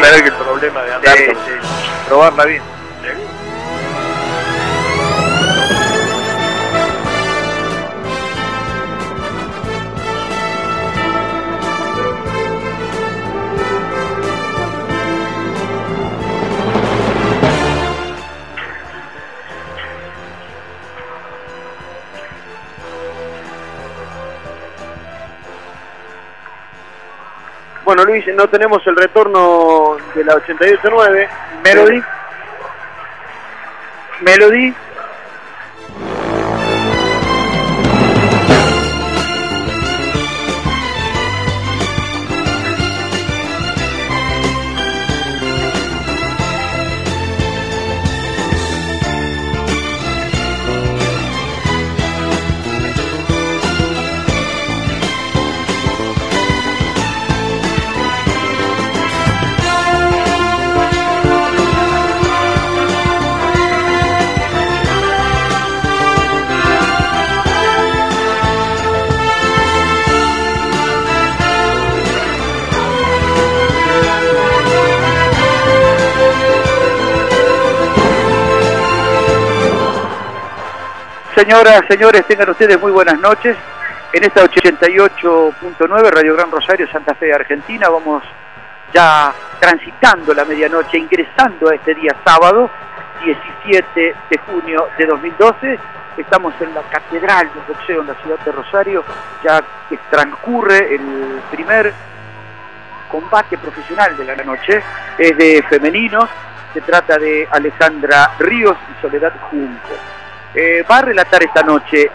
que el problema de andar Sí, sí. Probarla bien. Bueno, Luis, no tenemos el retorno de la 88-9. Melody. Melody. Señoras, señores, tengan ustedes muy buenas noches. En esta 88.9 Radio Gran Rosario, Santa Fe, Argentina, vamos ya transitando la medianoche, ingresando a este día sábado, 17 de junio de 2012. Estamos en la Catedral del Boxeo en la ciudad de Rosario, ya que transcurre el primer combate profesional de la noche, es de femeninos, se trata de Alejandra Ríos y Soledad Junco. Eh, va a relatar esta noche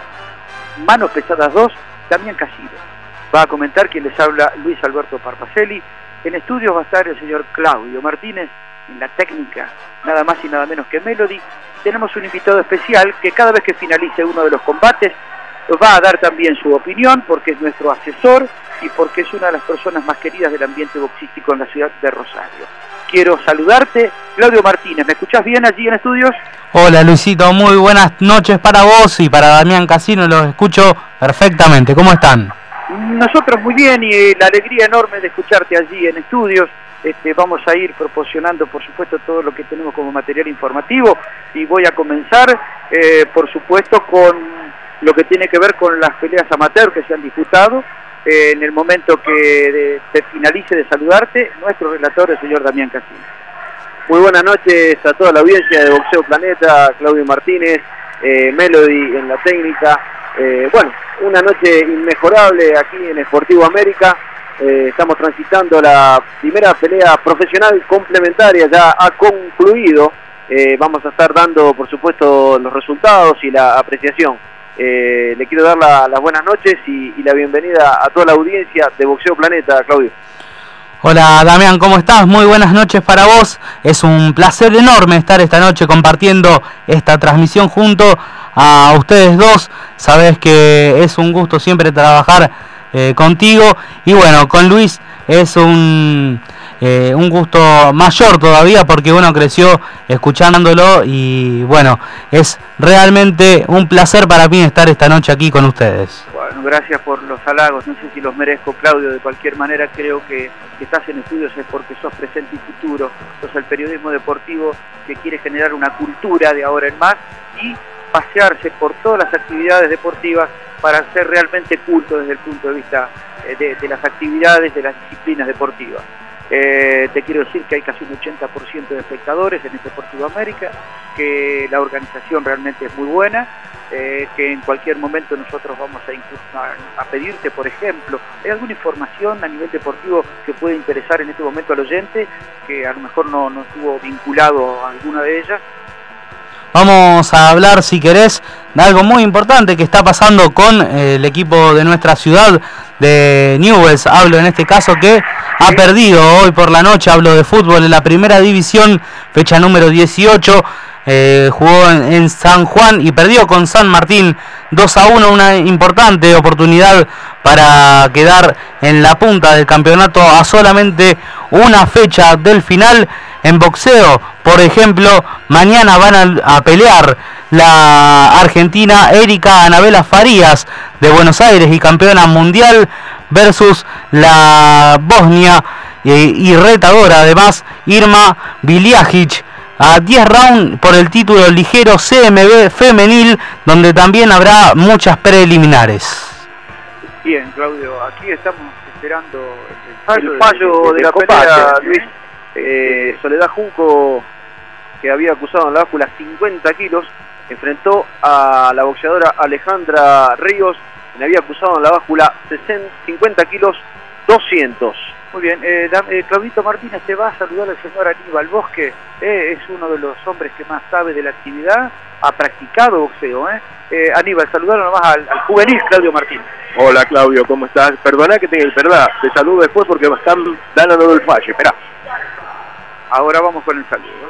Manos Pesadas 2, Damián Casino. Va a comentar quien les habla Luis Alberto Parpacelli. En estudios va a estar el señor Claudio Martínez, en la técnica, nada más y nada menos que Melody. Tenemos un invitado especial que cada vez que finalice uno de los combates va a dar también su opinión porque es nuestro asesor y porque es una de las personas más queridas del ambiente boxístico en la ciudad de Rosario. Quiero saludarte, Claudio Martínez. ¿Me escuchás bien allí en estudios? Hola Luisito, muy buenas noches para vos y para Damián Casino, los escucho perfectamente. ¿Cómo están? Nosotros muy bien y la alegría enorme de escucharte allí en estudios. Este, vamos a ir proporcionando, por supuesto, todo lo que tenemos como material informativo y voy a comenzar, eh, por supuesto, con lo que tiene que ver con las peleas amateur que se han disputado. Eh, en el momento que te finalice de saludarte, nuestro relator, el señor Damián Casino. Muy buenas noches a toda la audiencia de Boxeo Planeta, Claudio Martínez, eh, Melody en la técnica. Eh, bueno, una noche inmejorable aquí en Sportivo América. Eh, estamos transitando la primera pelea profesional complementaria, ya ha concluido. Eh, vamos a estar dando, por supuesto, los resultados y la apreciación. Eh, le quiero dar la- las buenas noches y la bienvenida a toda la audiencia de Boxeo Planeta, Claudio. Hola Damián, ¿cómo estás? Muy buenas noches para vos. Es un placer enorme estar esta noche compartiendo esta transmisión junto a ustedes dos. Sabes que es un gusto siempre trabajar eh, contigo y bueno, con Luis es un, eh, un gusto mayor todavía porque uno creció escuchándolo y bueno, es realmente un placer para mí estar esta noche aquí con ustedes. Bueno, gracias por los halagos. No sé si los merezco, Claudio. De cualquier manera, creo que, que estás en estudios es porque sos presente y futuro. Sos el periodismo deportivo que quiere generar una cultura de ahora en más y pasearse por todas las actividades deportivas para ser realmente culto desde el punto de vista eh, de, de las actividades, de las disciplinas deportivas. Eh, te quiero decir que hay casi un 80% de espectadores en este Deportivo América, que la organización realmente es muy buena, eh, que en cualquier momento nosotros vamos a, a pedirte, por ejemplo, ¿hay alguna información a nivel deportivo que puede interesar en este momento al oyente, que a lo mejor no, no estuvo vinculado a alguna de ellas? Vamos a hablar, si querés, algo muy importante que está pasando con eh, el equipo de nuestra ciudad de Newells. Hablo en este caso que ha perdido hoy por la noche, hablo de fútbol en la primera división, fecha número 18. eh, jugó en, San Juan y perdió con San Martín 2 a 1, una importante oportunidad para quedar en la punta del campeonato a solamente una fecha del final. En boxeo, por ejemplo, mañana van a pelear la argentina Erika Anabela Farías de Buenos Aires y campeona mundial versus la Bosnia y, retadora. Además, Irma Biliajic a 10 rounds por el título ligero CMB femenil, donde también habrá muchas preliminares. Bien, Claudio, aquí estamos esperando el fallo, de, la pelea, Luis. Eh, Soledad Junco, que había acusado en la báscula 50 kilos, enfrentó a la boxeadora Alejandra Ríos, que había acusado en la báscula 50 kilos 200. Muy bien, eh, eh, Claudito Martínez te va a saludar el señor Aníbal Bosque, eh, es uno de los hombres que más sabe de la actividad, ha practicado boxeo. ¿eh? eh Aníbal, saludalo nomás al, al, juvenil Claudio Martínez. Hola Claudio, ¿cómo estás? Perdona que te, verdad, te saludo después porque están dando el fallo, espera. Ahora vamos con el saludo.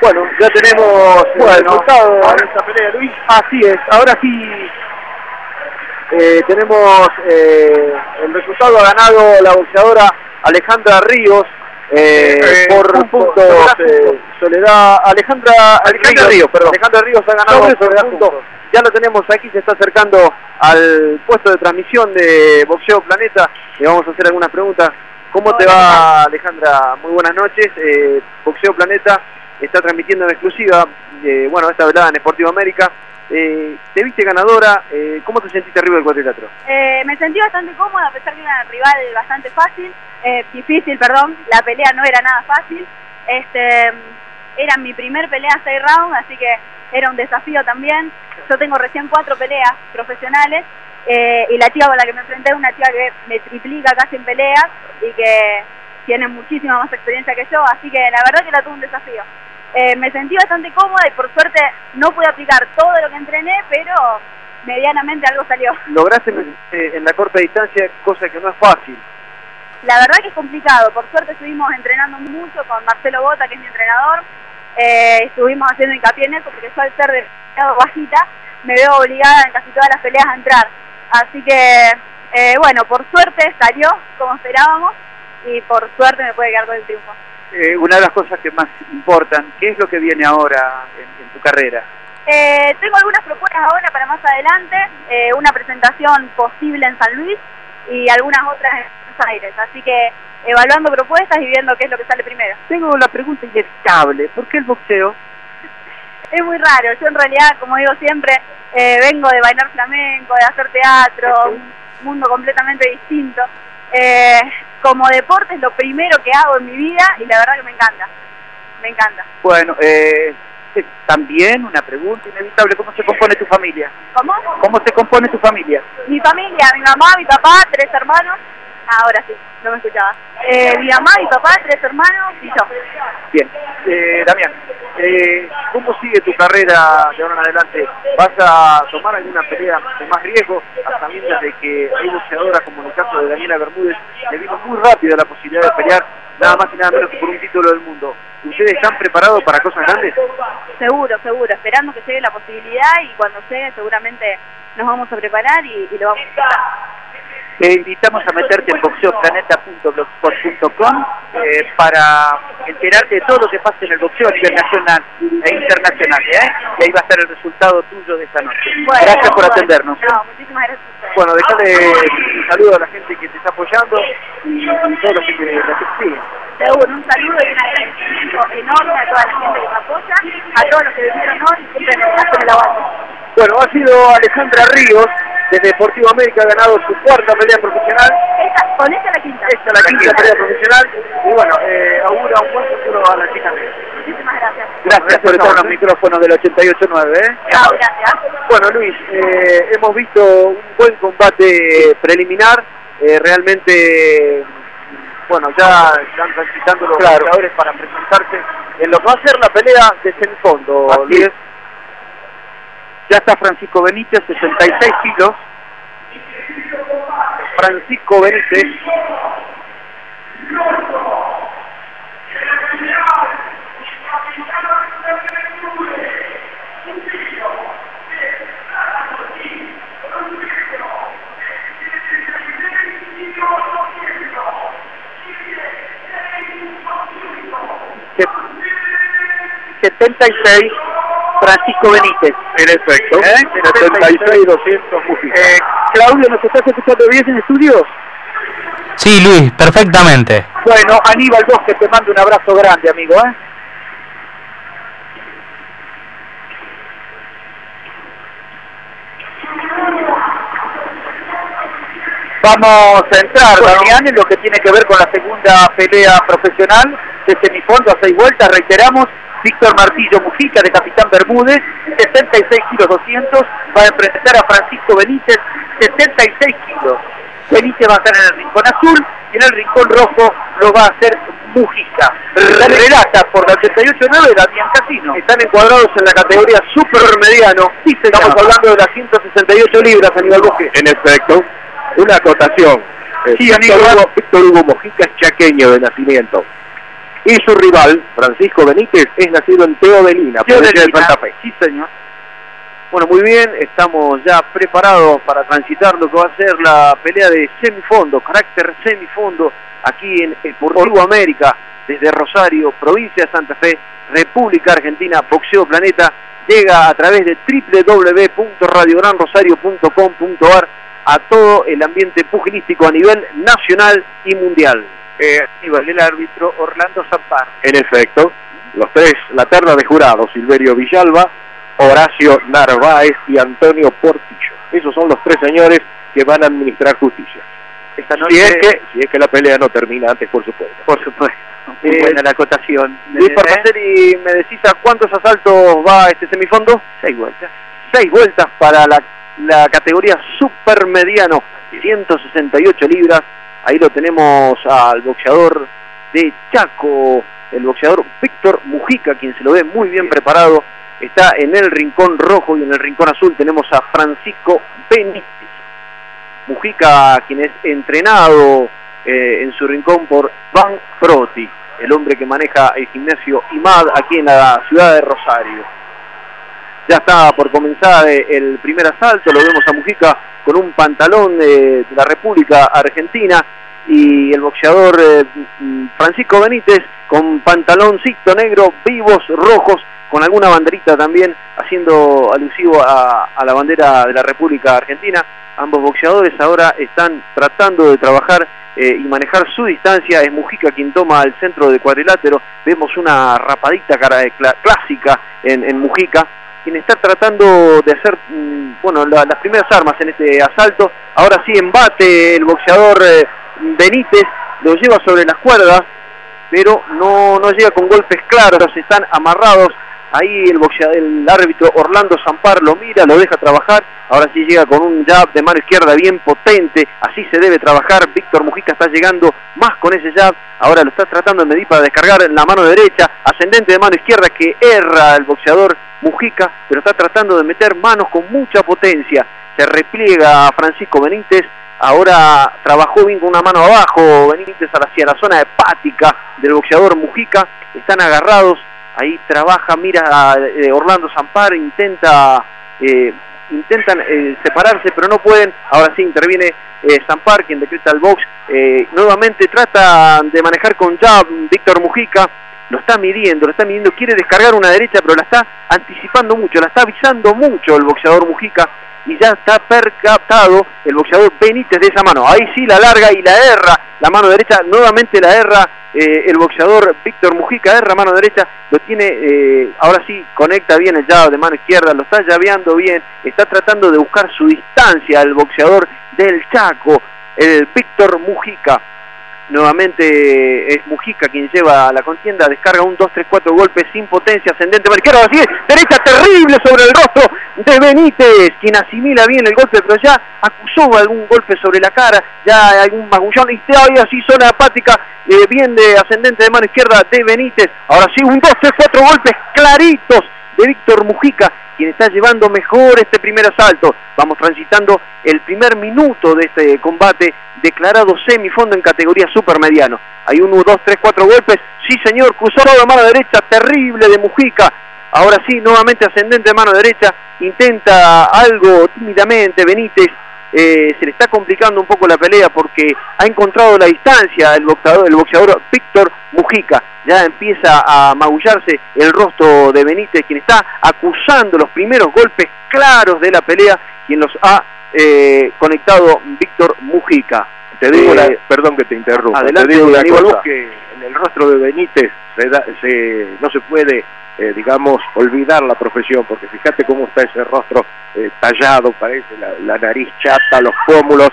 Bueno, ya tenemos el resultado de esta pelea, Luis. Así es, ahora sí eh, tenemos eh, el resultado ha ganado la boxeadora Alejandra Ríos eh, por puntos Soledad Alejandra, Alejandra Ríos, perdón. Alejandra Ríos ha ganado por Soledad puntos. Ya lo tenemos aquí, se está acercando al puesto de transmisión de Boxeo Planeta. Le vamos a hacer algunas preguntas. ¿Cómo te va Alejandra? Muy buenas noches. Boxeo Planeta está transmitiendo en exclusiva, eh, bueno, esta velada en Esportivo América. Eh, ¿Te viste ganadora? Eh, ¿Cómo te sentiste arriba del cuadrilátero? Eh, me sentí bastante cómoda, a pesar que era rival bastante fácil, difícil, perdón, la pelea no era nada fácil. Este, era mi primer pelea seis rounds, así que era un desafío también. Yo tengo recién cuatro peleas profesionales y la chica con la que me enfrenté es una chica que me triplica casi en peleas y que tiene muchísima más experiencia que yo, así que la verdad que la tuve un desafío. Eh, me sentí bastante cómoda y por suerte no pude aplicar todo lo que entrené, pero medianamente algo salió. Lograste eh, en la corta distancia, cosa que no es fácil. La verdad que es complicado, por suerte estuvimos entrenando mucho con Marcelo Bota, que es mi entrenador, eh, estuvimos haciendo hincapié en eso, porque yo al ser demasiado bajita, me veo obligada en casi todas las peleas a entrar. Así que, bueno, por suerte salió como esperábamos y por suerte me puede quedar con el triunfo. Eh, una de las cosas que más importan, ¿qué es lo que viene ahora en, tu carrera? Eh, tengo algunas propuestas ahora para más adelante, eh, una presentación posible en San Luis y algunas otras en Buenos Aires, así que evaluando propuestas y viendo qué es lo que sale primero. Tengo la pregunta inestable, ¿por qué el boxeo? es muy raro, yo en realidad, como digo siempre, vengo de bailar flamenco, de hacer teatro, un mundo completamente distinto. Eh, como deporte es lo primero que hago en mi vida y la verdad que me encanta. Me encanta. Bueno, eh, también una pregunta inevitable, ¿cómo se compone tu familia? ¿Cómo? ¿Cómo se compone tu familia? Mi familia, mi mamá, mi papá, tres hermanos. Ahora sí, no me escuchaba. Eh, mi mamá, mi papá, tres hermanos y yo. Bien. Eh, Damián, eh, ¿cómo sigue tu carrera de ahora en adelante? ¿Vas a tomar alguna pelea de más riesgo a sabiendas de que hay boxeadoras como en el caso de Daniela Bermúdez le vino muy rápido la posibilidad de pelear nada más y nada menos que por un título del mundo? ¿Ustedes están preparados para cosas grandes? Seguro, seguro, esperando que llegue la posibilidad y cuando llegue seguramente nos vamos a preparar y, lo vamos a hacer. Te invitamos a meterte en boxeoplaneta.blogspot.com eh, para enterarte de todo lo que pasa en el boxeo a nivel nacional e internacional. ¿eh? Y ahí va a estar el resultado tuyo de esta noche. gracias por atendernos. No, muchísimas gracias. Bueno, déjale un saludo a la gente que te está apoyando y, a todos los que te, siguen. Seguro, un saludo y un agradecimiento enorme a toda la gente que me apoya, a todos los que vinieron hoy y siempre me hacen el aguante. Bueno, ha sido Alejandra Ríos, desde Deportivo América, ha ganado su cuarta pelea profesional. Esta, con esta la quinta. Esta la, quinta, pelea profesional. Y bueno, eh, augura un buen futuro a la chica Muchísimas gracias. Gracias, por estar en los micrófonos del 88.9. ¿eh? No, gracias. Bueno, Luis, eh, hemos visto un buen combate preliminar. eh, realmente, bueno, ya están transitando los Claro. para presentarse en lo que va a ser la pelea de semifondo, Así Luis. Ya está Francisco Benítez, 66 kilos. Francisco Benítez. Se- 76, Francisco Benítez. En efecto, ¿Eh? 76, 200 Mujica. Eh, Claudio, ¿nos estás escuchando bien en el estudio? Sí, Luis, perfectamente. Bueno, Aníbal Bosque, te mando un abrazo grande, amigo. ¿eh? Vamos a entrar, Damián, en lo que tiene que ver con la segunda pelea profesional de semifondo a seis vueltas. Reiteramos, Víctor Martillo Mujica de Capitán Bermúdez, 76 kilos 200, va a enfrentar a Francisco Benítez, 76 kilos. Benítez va a estar en el rincón azul y en el rincón rojo lo va a hacer Mujica. Relata por la 88-9 Damián Casino. Están encuadrados en la categoría super mediano. Sí. Estamos hablando de las 168 libras, Aníbal Bosque. En efecto, una acotación. Eh, Sí, Víctor. Hugo, Víctor Hugo Mojica es chaqueño de nacimiento. Y su rival, Francisco Benítez, es nacido en Teodelina, provincia de Santa Fe. Sí, señor. Bueno, muy bien, estamos ya preparados para transitar lo que va a ser la pelea de semifondo, carácter semifondo, aquí en Esportivo América, desde Rosario, provincia de Santa Fe, República Argentina, Boxeo Planeta, llega a través de www.radiogranrosario.com.ar a todo el ambiente pugilístico a nivel nacional y mundial. Eh, el árbitro Orlando Zampar. En efecto, los tres, la terna de jurados, Silverio Villalba, Horacio Narváez y Antonio Portillo. Esos son los tres señores que van a administrar justicia. Esta noche, Si es que, si es que la pelea no termina antes, por supuesto. por supuesto, muy Eh, buena la acotación. Luis Parmaceri, ¿me decís a cuántos asaltos va este semifondo? Seis vueltas. seis vueltas para la, la categoría supermediano, 168 libras. Ahí lo tenemos al boxeador de Chaco, el boxeador Víctor Mujica, quien se lo ve muy bien preparado. Está en el rincón rojo y en el rincón azul tenemos a Francisco Benítez. Mujica, quien es entrenado eh, en su rincón por Van Proti, el hombre que maneja el gimnasio IMAD aquí en la ciudad de Rosario. Ya está por comenzar eh, el primer asalto, lo vemos a Mujica con un pantalón eh, de la República Argentina y el boxeador eh, Francisco Benítez con pantaloncito negro, vivos rojos, con alguna banderita también haciendo alusivo a, la bandera de la República Argentina. Ambos boxeadores ahora están tratando de trabajar y manejar su distancia. Es Mujica quien toma el centro de cuadrilátero. Vemos una rapadita cara cla- clásica en Mujica quien está tratando de hacer mm, bueno la- las primeras armas en este asalto. Ahora sí embate el boxeador eh, Benítez, lo lleva sobre las cuerdas, pero no, no llega con golpes claros, están amarrados. Ahí el, boxeador, el árbitro Orlando Zampar lo mira, lo deja trabajar. Ahora sí llega con un jab de mano izquierda bien potente. Así se debe trabajar. Víctor Mujica está llegando más con ese jab. Ahora lo está tratando de medir para descargar en la mano derecha. Ascendente de mano izquierda que erra el boxeador Mujica, pero está tratando de meter manos con mucha potencia. Se repliega Francisco Benítez. Ahora trabajó bien con una mano abajo. Benítez hacia la zona hepática del boxeador Mujica. Están agarrados. Ahí trabaja, mira a eh, Orlando Zampar, intenta eh, intentan eh, separarse, pero no pueden. Ahora sí interviene Zampar, quien decreta el box. Nuevamente trata de manejar con jab Víctor Mujica. Lo está midiendo, lo está midiendo. Quiere descargar una derecha, pero la está anticipando mucho, la está avisando mucho el boxeador Mujica. Y ya está percatado el boxeador Benítez de esa mano. Ahí sí la larga y la erra. La mano derecha nuevamente la erra eh, el boxeador Víctor Mujica, erra mano derecha, lo tiene, eh, ahora sí conecta bien el jab de mano izquierda, lo está llaveando bien, está tratando de buscar su distancia el boxeador del Chaco, el Víctor Mujica. Nuevamente es Mujica quien lleva la contienda, descarga un 2-3-4 golpes sin potencia, ascendente izquierda, así derecha terrible sobre el rostro de Benítez, quien asimila bien el golpe, pero ya acusó algún golpe sobre la cara, ya algún magullón, y todavía así zona apática, eh, bien de ascendente de mano izquierda de Benítez, ahora sí un 2-3-4 golpes claritos de Víctor Mujica, quien está llevando mejor este primer asalto. Vamos transitando el primer minuto de este combate declarado semifondo en categoría supermediano. Hay uno, dos, tres, cuatro golpes. Sí, señor, cruzado de mano derecha, terrible de Mujica. Ahora sí, nuevamente ascendente de mano derecha. Intenta algo tímidamente Benítez. Eh, se le está complicando un poco la pelea porque ha encontrado la distancia el boxeador, el boxeador Víctor Mujica. Ya empieza a magullarse el rostro de Benítez, quien está acusando los primeros golpes claros de la pelea, quien los ha eh, conectado Víctor Mujica. Te digo, eh, perdón que te interrumpa, adelante, te digo una cosa, que en el rostro de Benítez se no se puede, eh, digamos, olvidar la profesión, porque fíjate cómo está ese rostro tallado, parece la, nariz chata, los pómulos.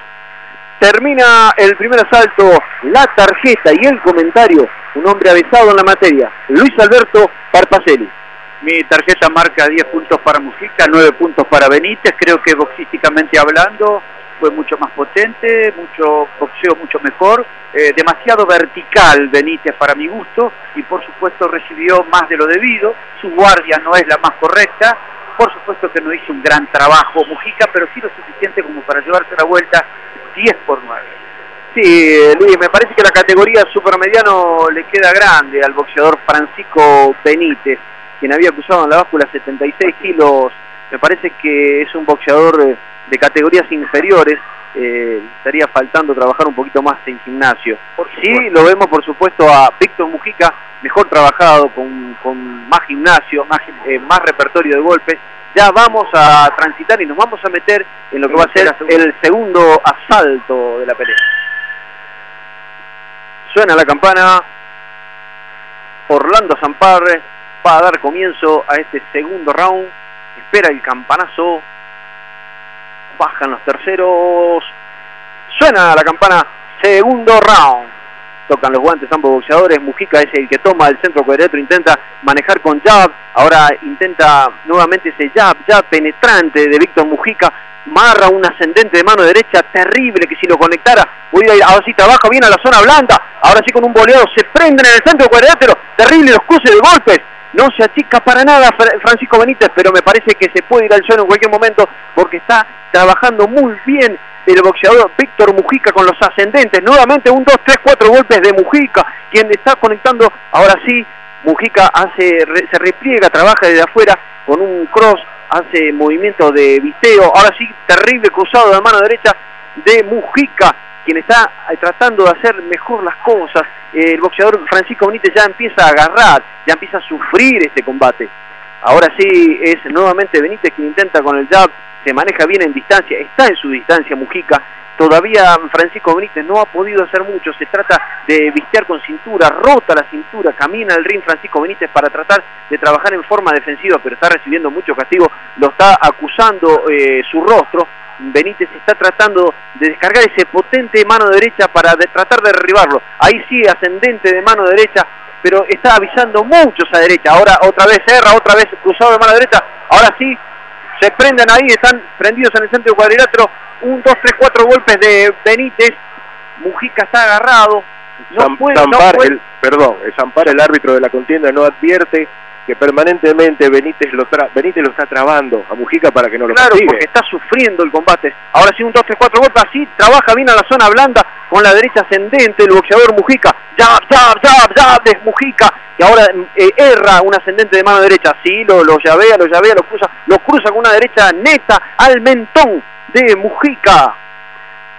Termina el primer asalto, la tarjeta y el comentario, un hombre avesado en la materia, Luis Alberto Parpacelli. Mi tarjeta marca 10 puntos para Mujica, 9 puntos para Benítez. Creo que boxísticamente hablando fue mucho más potente, mucho boxeo mucho mejor, eh, demasiado vertical Benítez para mi gusto y por supuesto recibió más de lo debido. Su guardia no es la más correcta. Por supuesto que no hizo un gran trabajo Mujica, pero sí lo suficiente como para llevarse la vuelta 10 por 9. Sí, Luis, me parece que la categoría supermediano le queda grande al boxeador Francisco Benítez quien había acusado en la báscula 76 kilos, me parece que es un boxeador eh, de categorías inferiores, eh, estaría faltando trabajar un poquito más en gimnasio. Sí, lo vemos por supuesto a Víctor Mujica, mejor trabajado, con, más gimnasio, más, eh, más repertorio de golpes. Ya vamos a transitar y nos vamos a meter en lo que va a ser el segundo asalto de la pelea. Suena la campana, Orlando Zamparre va a dar comienzo a este segundo round. Espera el campanazo. Bajan los terceros. Suena la campana. Segundo round. Tocan los guantes ambos boxeadores. Mujica es el que toma el centro cuadrilátero. Intenta manejar con jab. Ahora intenta nuevamente ese jab, jab penetrante de Víctor Mujica. Marra un ascendente de mano derecha terrible que si lo conectara, voy a ir, ahora sí trabaja bien a la zona blanda, ahora sí con un boleado se prenden en el centro cuadrilátero, terrible los cruces de golpes, no se achica para nada Francisco Benítez, pero me parece que se puede ir al suelo en cualquier momento porque está trabajando muy bien el boxeador Víctor Mujica con los ascendentes. Nuevamente un 2, 3, 4 golpes de Mujica, quien está conectando. Ahora sí, Mujica hace, se repliega, trabaja desde afuera con un cross, hace movimiento de visteo. Ahora sí, terrible cruzado de mano derecha de Mujica quien está eh, tratando de hacer mejor las cosas. Eh, el boxeador Francisco Benítez ya empieza a agarrar, ya empieza a sufrir este combate. Ahora sí es nuevamente Benítez quien intenta con el jab, se maneja bien en distancia, está en su distancia Mujica. Todavía Francisco Benítez no ha podido hacer mucho, se trata de vistear con cintura, rota la cintura, camina al ring Francisco Benítez para tratar de trabajar en forma defensiva, pero está recibiendo mucho castigo, lo está acusando eh, su rostro, Benítez está tratando de descargar ese potente mano derecha para tratar de derribarlo. Ahí sí, ascendente de mano derecha, pero está avisando mucho esa derecha. Ahora otra vez erra, otra vez cruzado de mano derecha. Ahora sí, se prenden ahí, están prendidos en el centro del cuadrilátero. Un, dos, tres, cuatro golpes de Benítez. Mujica está agarrado. No puede, El, perdón, Zampar, el árbitro de la contienda, no advierte que permanentemente Benítez lo, Benítez lo está trabando a Mujica para que no lo Claro, porque está sufriendo el combate. Ahora sí, un 2, 3, 4 golpes, así, trabaja bien a la zona blanda con la derecha ascendente el boxeador Mujica. Jab, jab, jab, jab de Mujica. Y ahora eh, erra un ascendente de mano derecha. Sí, lo, lo llavea, lo llavea, lo cruza, lo cruza con una derecha neta al mentón de Mujica.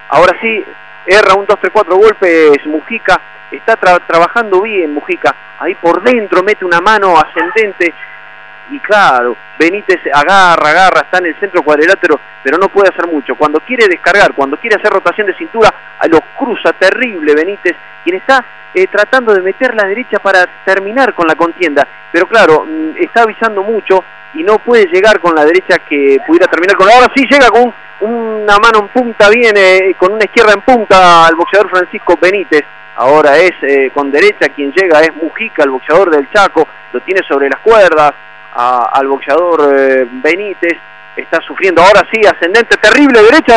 Ahora sí, erra un 2, 3, 4 golpes Mujica está trabajando bien Mujica, ahí por dentro mete una mano ascendente y claro, Benítez agarra, agarra, está en el centro cuadrilátero, pero no puede hacer mucho. Cuando quiere descargar, cuando quiere hacer rotación de cintura, lo cruza terrible Benítez, quien está eh, tratando de meter la derecha para terminar con la contienda. Pero claro, mm, está avisando mucho y no puede llegar con la derecha que pudiera terminar con Ahora sí llega con una mano en punta, viene con una izquierda en punta al boxeador Francisco Benítez ahora es eh, con derecha quien llega, es Mujica, el boxeador del Chaco, lo tiene sobre las cuerdas, al boxeador eh, Benítez, está sufriendo, ahora sí, ascendente terrible, derecha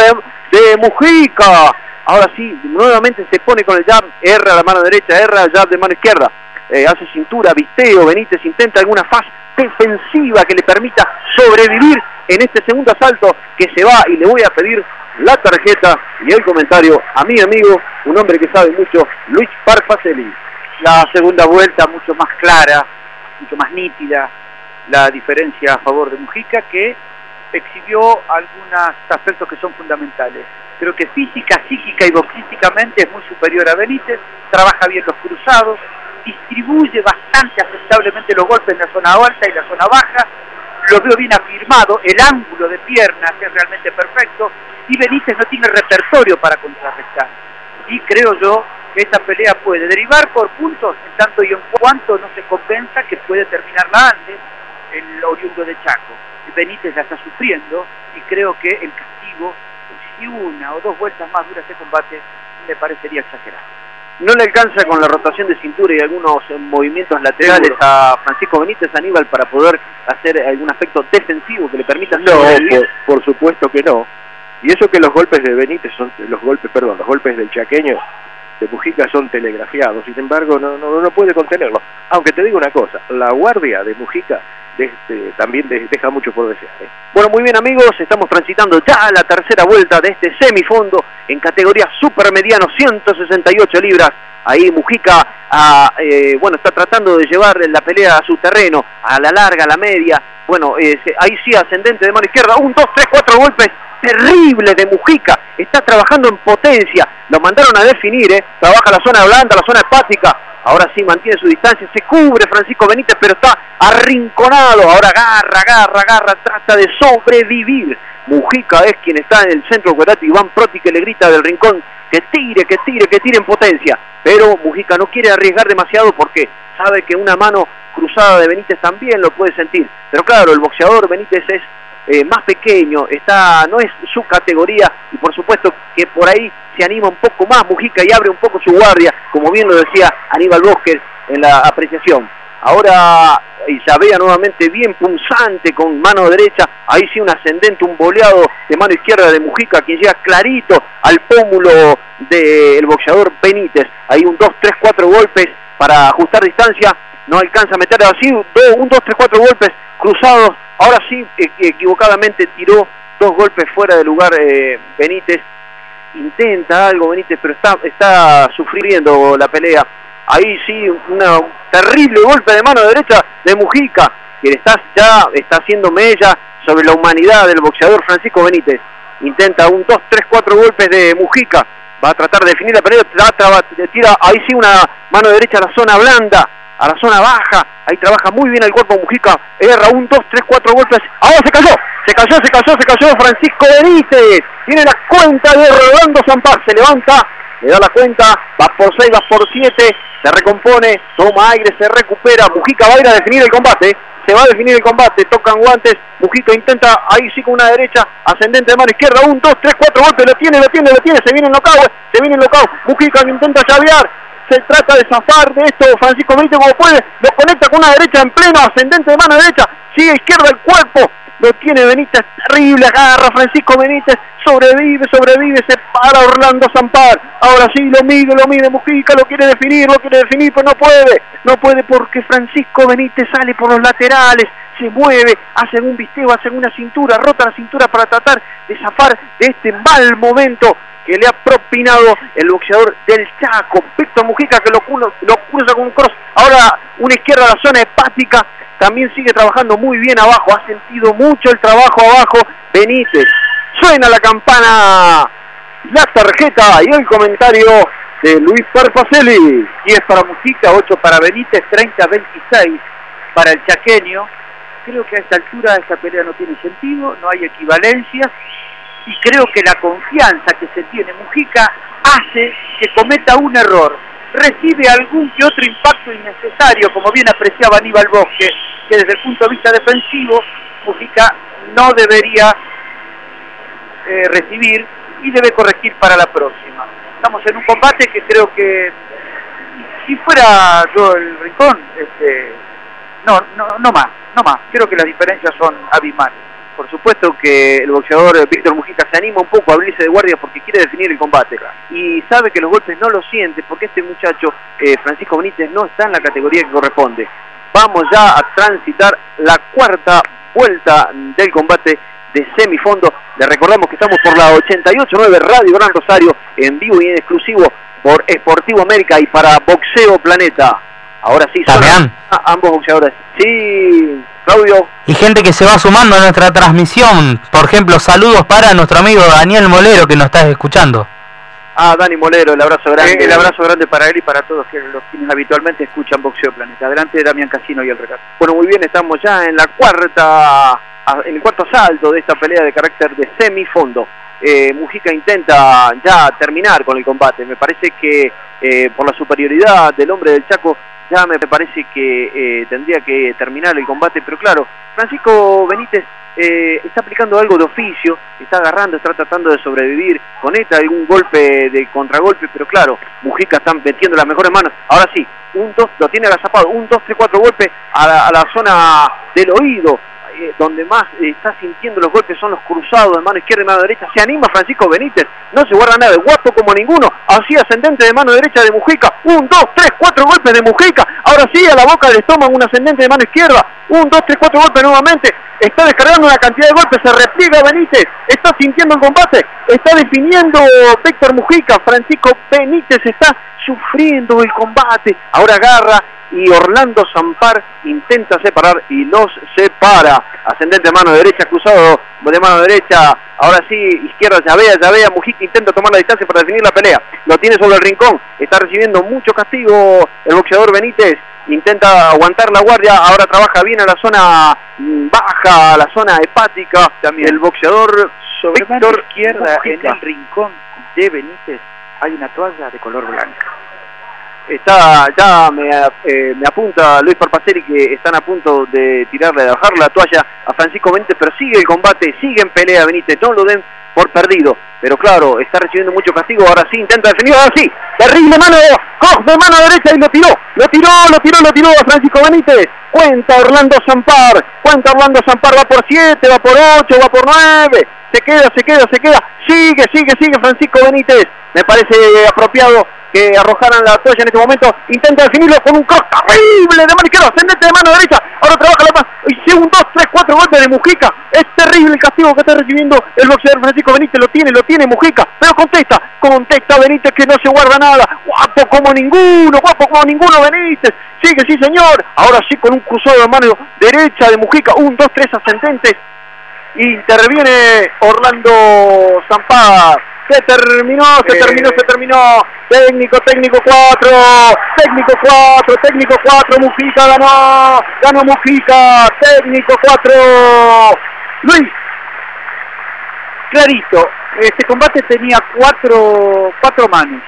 de, Mujica, ahora sí, nuevamente se pone con el jab, erra la mano derecha, erra el jab de mano izquierda, eh, hace cintura, visteo, Benítez intenta alguna fase defensiva que le permita sobrevivir en este segundo asalto que se va y le voy a pedir la tarjeta y el comentario a mi amigo, un hombre que sabe mucho, Luis Parfaceli. La segunda vuelta mucho más clara, mucho más nítida, la diferencia a favor de Mujica que exhibió algunos aspectos que son fundamentales. Creo que física, psíquica y boxísticamente es muy superior a Benítez, trabaja bien los cruzados, distribuye bastante aceptablemente los golpes en la zona alta y la zona baja, lo veo bien afirmado, el ángulo de piernas es realmente perfecto y Benítez no tiene repertorio para contrarrestar. Y creo yo que esta pelea puede derivar por puntos en tanto y en cuanto no se compensa que puede terminarla antes el oriundo de Chaco. Benítez la está sufriendo y creo que el castigo, si una o dos vueltas más dura ese combate, me parecería exagerado no le alcanza con la rotación de cintura y algunos eh, movimientos laterales a Francisco Benítez Aníbal para poder hacer algún aspecto defensivo que le permita no por, supuesto que no. Y eso que los golpes de Benítez son los golpes perdón los golpes del chaqueño de Mujica son telegrafiados sin embargo no no, no puede contenerlo aunque te digo una cosa la guardia de Mujica este, también deja mucho por desear. ¿eh? Bueno, muy bien amigos, estamos transitando ya la tercera vuelta de este semifondo en categoría supermediano, 168 libras. Ahí Mujica ah, eh, bueno, está tratando de llevar la pelea a su terreno, a la larga, a la media. Bueno, eh, ahí sí, ascendente de mano izquierda, un, dos, tres, cuatro golpes terribles de Mujica. Está trabajando en potencia, lo mandaron a definir, ¿eh? trabaja la zona blanda, la zona hepática Ahora sí mantiene su distancia, se cubre Francisco Benítez, pero está arrinconado. Ahora agarra, agarra, agarra, trata de sobrevivir. Mujica es quien está en el centro y Iván Proti que le grita del rincón que tire, que tire, que tire en potencia. Pero Mujica no quiere arriesgar demasiado porque sabe que una mano cruzada de Benítez también lo puede sentir. Pero claro, el boxeador Benítez es eh, más pequeño, está, no es su categoría y por supuesto que por ahí se anima un poco más Mujica y abre un poco su guardia, como bien lo decía Aníbal Bosque en la apreciación. Ahora Isabella nuevamente bien punzante con mano derecha, ahí sí un ascendente, un boleado de mano izquierda de Mujica, quien llega clarito al pómulo del boxeador Benítez. Ahí un 2, 3, 4 golpes para ajustar distancia, no alcanza a meter así, un 2, 3, 4 golpes cruzados Ahora sí, e, equivocadamente tiró dos golpes fuera de lugar eh, Benítez. Intenta algo Benítez, pero está, está sufriendo la pelea. Ahí sí, un terrible golpe de mano derecha de Mujica, que está, ya está haciendo mella sobre la humanidad del boxeador Francisco Benítez. Intenta un 2, 3, 4 golpes de Mujica. Va a tratar de definir la pelea, tira ahí sí una mano derecha a la zona blanda a la zona baja, ahí trabaja muy bien el cuerpo Mujica, erra un, dos, tres, cuatro golpes, ahora se cayó, se cayó, se cayó, se cayó Francisco Benítez, tiene la cuenta de Rolando Zampar, se levanta, le da la cuenta, va por seis, va por siete, se recompone, toma aire, se recupera, Mujica va a ir a definir el combate, se va a definir el combate, tocan guantes, Mujica intenta ahí sí con una derecha, ascendente de mano izquierda, un, dos, tres, cuatro golpes, lo tiene, lo tiene, lo tiene, se viene en knockout, se viene en knockout, Mujica intenta llavear, se trata de zafar de esto Francisco Benítez como puede, lo conecta con una derecha en pleno, ascendente de mano derecha, sigue izquierda el cuerpo, lo tiene Benítez, terrible, agarra Francisco Benítez, sobrevive, sobrevive, se para Orlando Zampar, ahora sí lo mide, lo mide Mujica, lo quiere definir, lo quiere definir, pero no puede, no puede porque Francisco Benítez sale por los laterales, se mueve, hace un visteo, hace una cintura, rota la cintura para tratar de zafar de este mal momento que le ha propinado el boxeador del Chaco, Víctor Mujica que lo cruza con un cross, ahora una izquierda a la zona hepática, también sigue trabajando muy bien abajo, ha sentido mucho el trabajo abajo Benítez. Suena la campana, la tarjeta y el comentario de Luis Farfacelli. 10 para Mujica, 8 para Benítez, 30-26 para el chaqueño. Creo que a esta altura esta pelea no tiene sentido, no hay equivalencias y creo que la confianza que se tiene Mujica hace que cometa un error. Recibe algún que otro impacto innecesario, como bien apreciaba Aníbal Bosque, que desde el punto de vista defensivo Mujica no debería eh, recibir y debe corregir para la próxima. Estamos en un combate que creo que si fuera yo el rincón, este, no, no, no más, no más. Creo que las diferencias son abismales. Por supuesto que el boxeador Víctor Mujica se anima un poco a abrirse de guardia porque quiere definir el combate y sabe que los golpes no los siente porque este muchacho, eh, Francisco Benítez, no está en la categoría que corresponde. Vamos ya a transitar la cuarta vuelta del combate de semifondo. Le recordamos que estamos por la 88.9 Radio Gran Rosario en vivo y en exclusivo por Esportivo América y para Boxeo Planeta. Ahora sí, son ambos boxeadores. Sí, Claudio. Y gente que se va sumando a nuestra transmisión. Por ejemplo, saludos para nuestro amigo Daniel Molero que nos está escuchando. Ah, Dani Molero, el abrazo grande. el abrazo grande para él y para todos los quienes habitualmente escuchan Boxeo Planeta. Adelante, Damián Casino y el recato. Bueno, muy bien, estamos ya en la cuarta, en el cuarto salto de esta pelea de carácter de semifondo. Eh, Mujica intenta ya terminar con el combate. Me parece que eh, por la superioridad del hombre del Chaco ya me parece que eh, tendría que terminar el combate, pero claro, Francisco Benítez eh, está aplicando algo de oficio, está agarrando, está tratando de sobrevivir, conecta algún golpe de contragolpe, pero claro, Mujica está metiendo las mejores manos. Ahora sí, un dos, lo tiene agazapado, un dos, tres, cuatro golpes a la zona del oído, eh, donde más eh, está sintiendo los golpes son los cruzados de mano izquierda y mano derecha. Se anima Francisco Benítez, no se guarda nada, guapo como ninguno, así ascendente de mano derecha de Mujica, un, dos, tres, cuatro golpes de Mujica, ahora sí a la boca del estómago un ascendente de mano izquierda, un, dos, tres, cuatro golpes nuevamente, está descargando una cantidad de golpes, se repliega Benítez, está sintiendo el combate, está definiendo Víctor Mujica, Francisco Benítez está sufriendo el combate, ahora agarra y Orlando Zampar intenta separar y los separa. Ascendente de mano derecha, cruzado de mano derecha, ahora sí, izquierda, ya vea, ya vea, Mujica intenta tomar la distancia para definir la pelea. Lo tiene sobre el rincón, está recibiendo mucho castigo el boxeador Benítez. Intenta aguantar la guardia, ahora trabaja bien a la zona baja, a la zona hepática. También el boxeador sobre Víctor izquierda en el rincón de Benítez hay una toalla de color blanca está ya me, eh, apunta Luis Parpaceri que están a punto de tirarle, de bajar la toalla a Francisco Benítez, pero sigue el combate, sigue en pelea Benítez, no lo den por perdido, pero claro, está recibiendo mucho castigo, ahora sí intenta definir, ahora sí, terrible mano, de mano derecha y lo tiró, lo tiró, lo tiró, lo tiró a Francisco Benítez, cuenta Orlando Zampar, cuenta Orlando Zampar, va por 7, va por 8, va por 9, se queda, se queda, se queda, sigue, sigue, sigue Francisco Benítez, me parece apropiado que arrojaran la toalla en este momento, intenta definirlo con un cross terrible de mano izquierda, ascendente de mano derecha, ahora trabaja la paz, y un 2, 3, 4 golpes de Mujica, es terrible el castigo que está recibiendo el boxeador Francisco Benítez, lo tiene, lo tiene Mujica, pero contesta, contesta Benítez que no se guarda nada, guapo como ninguno, guapo como ninguno Benítez, sigue, sí señor, ahora sí con un cruzado de mano derecha de Mujica, un, dos, tres ascendentes, interviene Orlando Zampar, se terminó, se terminó, se terminó. Técnico, técnico 4, técnico 4, técnico 4, Mujica ganó, ganó Mujica, técnico 4. Luis. Clarito, este combate tenía cuatro, cuatro manos.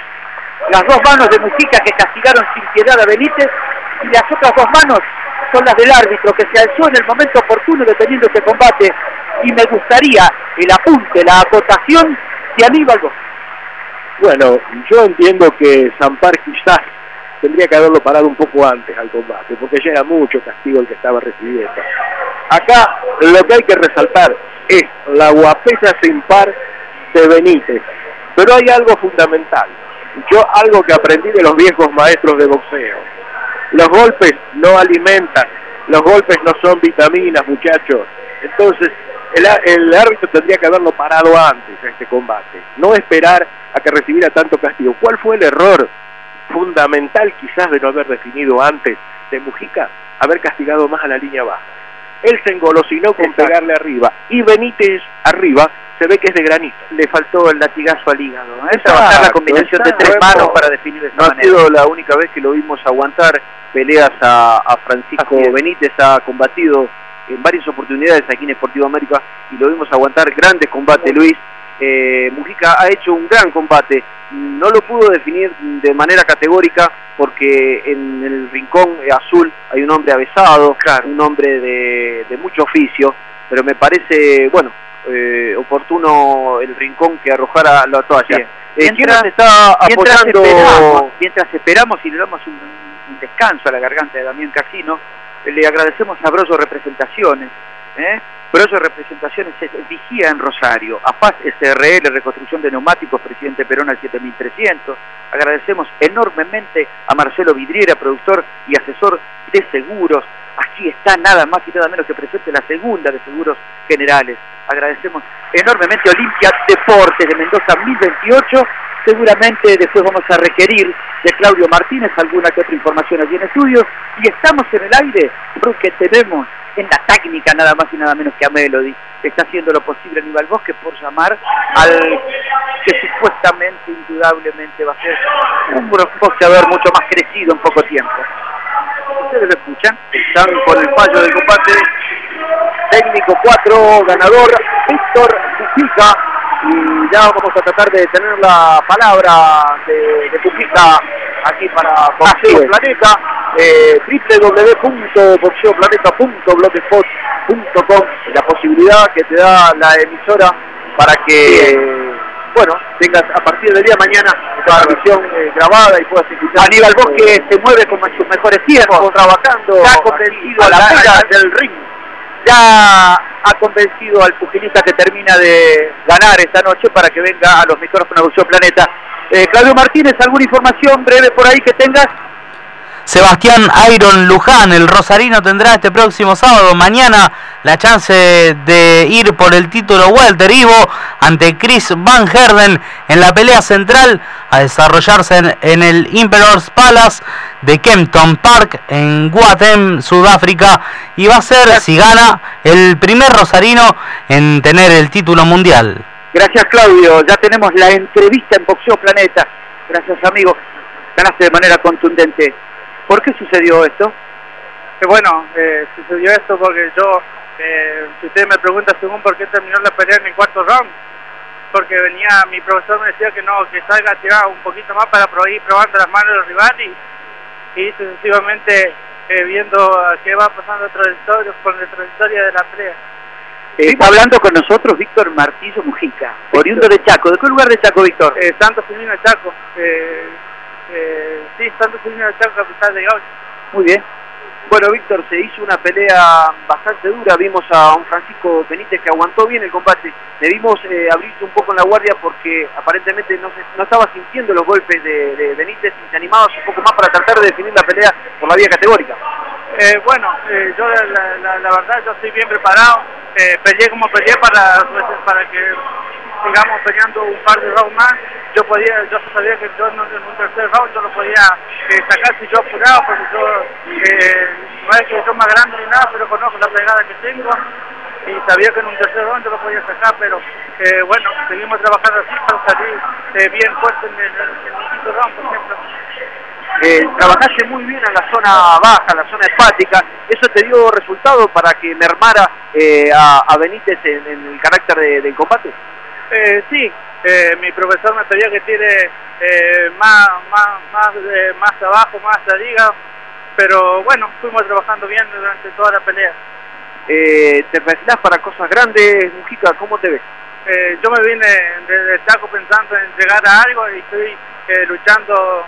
Las dos manos de Mujica que castigaron sin piedad a Benítez las otras dos manos son las del árbitro que se alzó en el momento oportuno deteniendo este combate y me gustaría el apunte, la acotación de Aníbal Bueno, yo entiendo que Zampar quizás tendría que haberlo parado un poco antes al combate, porque ya era mucho castigo el que estaba recibiendo. Acá lo que hay que resaltar es la guapesa sin par de Benítez, pero hay algo fundamental. Yo algo que aprendí de los viejos maestros de boxeo. Los golpes no alimentan, los golpes no son vitaminas, muchachos. Entonces, el, árbitro tendría que haberlo parado antes a este combate, no esperar a que recibiera tanto castigo. ¿Cuál fue el error fundamental quizás de no haber definido antes de Mujica? Haber castigado más a la línea baja. Él se engolosinó con pegarle arriba y Benítez arriba se ve que es de granito. Le faltó el latigazo al hígado. Esa la combinación de tres manos para definir de No ha sido la única vez que lo vimos aguantar peleas a, Francisco Benítez, ha combatido en varias oportunidades aquí en Esportivo América y lo vimos aguantar grandes combates, Luis. Eh, Mujica ha hecho un gran combate, no lo pudo definir de manera categórica porque en el rincón azul hay un hombre avesado, un hombre de, mucho oficio, pero me parece, bueno, eh, oportuno el rincón que arrojara la toalla. Eh, ¿Quién Mientras- está Mientras apoyando? esperamos, mientras esperamos y le damos un descanso a la garganta de Damián Casino, le agradecemos a Brollo Representaciones. ¿eh? Brollo Representaciones es vigía en Rosario, a Paz SRL, reconstrucción de neumáticos, presidente Perón al 7300. Agradecemos enormemente a Marcelo Vidriera, productor y asesor de seguros. Aquí está nada más y nada menos que presente la segunda de seguros generales. Agradecemos enormemente a Olimpia Deportes de Mendoza 1028. Seguramente después vamos a requerir de Claudio Martínez alguna que otra información allí en estudios. Y estamos en el aire porque tenemos en la técnica nada más y nada menos que a Melody. Está haciendo lo posible Aníbal Bosque por llamar al que supuestamente, indudablemente va a ser un boxeador mucho más crecido en poco tiempo. ¿Ustedes lo escuchan? Están con el fallo del combate. Técnico 4, ganador Víctor Mujica. Y ya vamos a tratar de tener la palabra de, de Mujica aquí para Boxeo. Planeta. Eh, www.boxeoplaneta.blogspot.com La posibilidad que te da la emisora para que, bueno, tengas a partir del día de mañana la visión eh, grabada y puedas escuchar. Aníbal Bosque se mueve como en sus mejores tiempos. trabajando Está convencido a la la- del ring. Ya ha convencido al pugilista que termina de ganar esta noche para que venga a los micrófonos de Planeta. Eh, Claudio Martínez, ¿alguna información breve por ahí que tengas? Sebastián Iron Luján, el rosarino, tendrá este próximo sábado, mañana, la chance de ir por el título Welter Ivo ante Chris Van Herden en la pelea central a desarrollarse en, en el Emperor's Palace de Kempton Park en Guatem, Sudáfrica, y va a ser, si gana, el primer rosarino en tener el título mundial. Gracias Claudio, ya tenemos la entrevista en Boxeo Planeta. Gracias amigo, ganaste de manera contundente. ¿Por qué sucedió esto? Bueno, eh, sucedió esto porque yo, eh, si usted me pregunta según por qué terminó la pelea en el cuarto round, porque venía, mi profesor me decía que no, que salga a tirar un poquito más para ir probando las manos del rival y, y sucesivamente eh, viendo qué va pasando con la trayectoria de la pelea. Eh, está hablando con nosotros Víctor Martillo Mujica, oriundo de Chaco. ¿De qué lugar de Chaco, Víctor? Eh, Santo Semino Chaco, eh, sí, Santo Semino Chaco, capital de Gaucho. Muy bien. Bueno, Víctor, se hizo una pelea bastante dura. Vimos a un Francisco Benítez que aguantó bien el combate. Le vimos eh, abrirse un poco en la guardia porque aparentemente no, se- no estaba sintiendo los golpes de, de Benítez y se animaba un poco más para tratar de definir la pelea por la vía categórica. Eh, bueno, eh, yo la, la- la- la verdad yo estoy bien preparado, eh, peleé como peleé para, para que sigamos peleando un par de rounds más. Yo podía, yo sabía que yo en un, tercer round yo lo podía eh, sacar si yo apuraba, porque yo eh, no es que yo más grande ni nada, pero conozco la pegada que tengo y sabía que en un tercer round yo lo podía sacar, pero eh, bueno, seguimos trabajando así para salir eh, bien fuerte en el, quinto round, por ejemplo. Eh, trabajaste muy bien en la zona baja, en la zona hepática. ¿Eso te dio resultado para que mermara eh, a, a Benítez en, el carácter de- del combate? Eh, sí, eh, mi profesor me pedía que tire eh, más, más, más, eh, más abajo, más hígado, pero bueno, fuimos trabajando bien durante toda la pelea. Eh, ¿Te perfilás para cosas grandes, Mujica? ¿Cómo te ves? Eh, yo me vine desde Chaco pensando en llegar a algo y estoy eh, luchando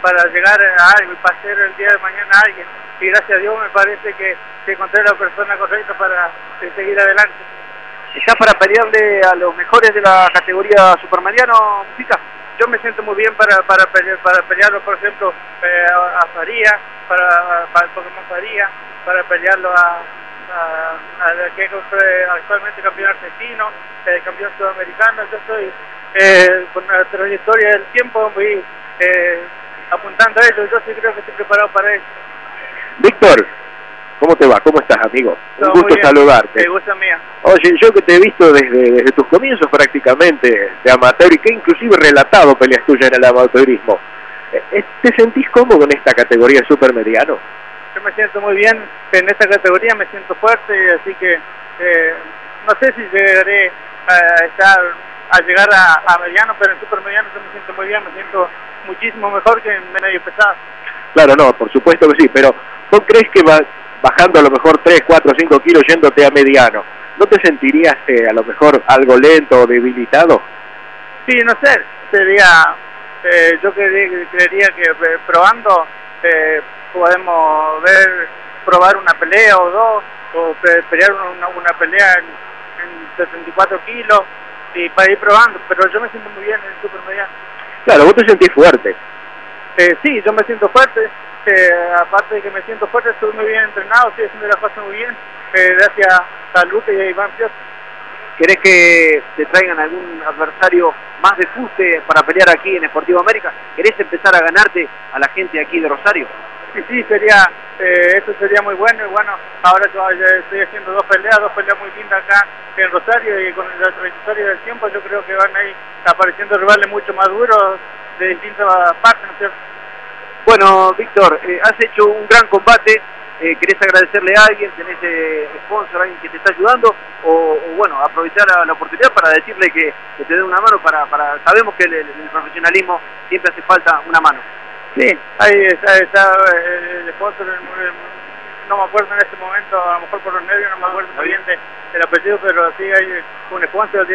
para llegar a algo y para ser el día de mañana alguien. Y gracias a Dios me parece que, que encontré la persona correcta para seguir adelante. ¿Estás para pelearle a los mejores de la categoría supermediano, Mujica? yo me siento muy bien para para pelear, para pelearlo por ejemplo eh, a, Faría para, para el Pokémon Faría para pelearlo a, a, que fue actualmente campeón argentino eh, campeón sudamericano. Yo estoy eh, con la trayectoria del tiempo voy eh, apuntando a ello. Yo sí creo que estoy preparado para eso. Víctor, ¿cómo te va? ¿Cómo estás, amigo? Un gusto saludarte. me gusta mía Oye, yo que te he visto desde, desde tus comienzos prácticamente de amateur y que inclusive relatado peleas tuyas en el amateurismo, eh, eh, ¿te sentís cómodo en esta categoría supermediano? yo me siento muy bien en esta categoría, me siento fuerte, así que eh, no sé si llegaré a estar a llegar a, a mediano, pero en super mediano yo me siento muy bien, me siento muchísimo mejor que en medio pesado. Claro, no, por supuesto que sí, pero ¿vos crees que va bajando a lo mejor 3, 4, 5 kilos yéndote a mediano? ¿no te sentirías eh, a lo mejor algo lento o debilitado? Sí, no sé, sería, eh, yo creería, creería que eh, probando eh, podemos ver, probar una pelea o dos, o pelear una, una pelea en, en 64 kilos y para ir probando, pero yo me siento muy bien en el super mediano. Claro, vos te sentís fuerte. Eh, sí, yo me siento fuerte, aparte de que me siento fuerte, estoy muy bien entrenado, estoy haciendo la cosas muy bien, eh, gracias a Luque y a Iván Piot. ¿Querés que te traigan algún adversario más de fuste para pelear aquí en Esportivo América? ¿Querés empezar a ganarte a la gente aquí de Rosario? Sí, sí, sería, eh, eso sería muy bueno y bueno, ahora estoy haciendo dos peleas, dos peleas muy lindas acá en Rosario y con la trayectoria del tiempo yo creo que van a ir apareciendo rivales mucho más duros de distintas partes, ¿no es cierto? Bueno, Víctor, eh, has hecho un gran combate, eh, ¿querés agradecerle a alguien? ¿Tenés eh, sponsor, alguien que te está ayudando? O, o bueno, aprovechar la, oportunidad para decirle que, te dé una mano para, para sabemos que el, el, profesionalismo siempre hace falta una mano. Sí, ahí está, está el sponsor, no me acuerdo en este momento, a lo mejor por los nervios no me acuerdo muy bien de, apellido, pero sí hay un sponsor,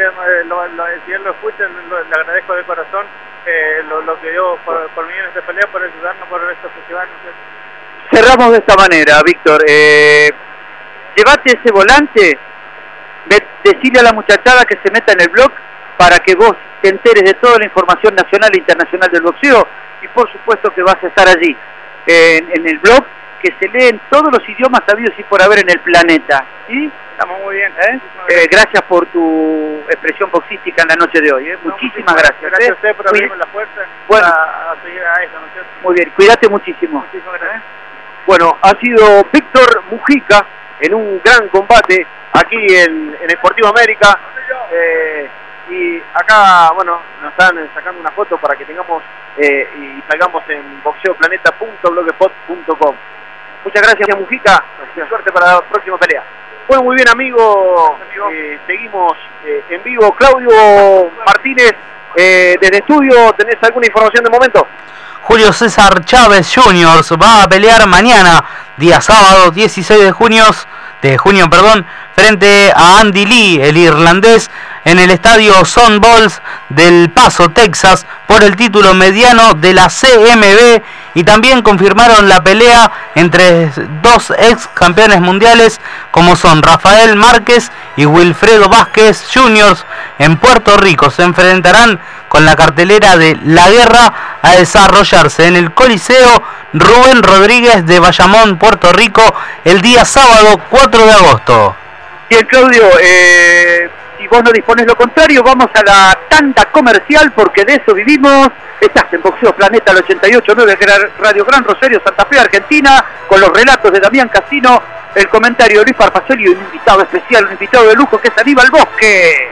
lo, lo, si él lo escucha, lo, le agradezco de corazón eh, lo, que dio por, por mí en esta pelea, por ayudarnos por este festival. ¿no? Cerramos de esta manera, Víctor. Eh, llevate ese volante, decirle a la muchachada que se meta en el blog para que vos te enteres de toda la información nacional e internacional del boxeo y por supuesto que vas a estar allí, en el blog que se lee en todos los idiomas sabidos y por haber en el planeta. ¿sí? Estamos muy bien. ¿Eh? Eh, gracias por tu expresión boxística en la noche de hoy. ¿eh? No, muchísimas gracias. Gracias a usted por abrirme la puerta bueno, a, a seguir a eso, ¿no es cierto? Muy bien, cuídate muchísimo. Muchísimas gracias. Bueno, ha sido Víctor Mujica en un gran combate aquí en, en Esportivo América. Eh, y acá, bueno, nos están sacando una foto para que tengamos eh, y salgamos en boxeoplaneta.blogspot.com. Muchas gracias, Mujica. Gracias. Suerte para la próxima pelea. Bueno, muy bien, amigo. Eh, seguimos eh, en vivo. Claudio Martínez, eh, desde estudio, ¿tenés alguna información de momento? Julio César Chávez Juniors va a pelear mañana, día sábado 16 de junio, de junio, perdón, frente a Andy Lee, el irlandés, en el estadio Sun Balls del Paso, Texas, por el título mediano de la CMB y también confirmaron la pelea entre dos ex campeones mundiales como son Rafael Márquez y Wilfredo Vázquez Juniors en Puerto Rico. Se enfrentarán con la cartelera de La Guerra a desarrollarse en el Coliseo Rubén Rodríguez de Bayamón, Puerto Rico, el día sábado 4 de agosto. Bien, Claudio, eh, si vos no dispones lo contrario, vamos a la tanda comercial porque de eso vivimos. Estás en Boxeo Planeta, el 88.9 Radio Gran Rosario, Santa Fe, Argentina, con los relatos de Damián Casino, el comentario de Luis y un invitado especial, un invitado de lujo que es Aníbal Bosque.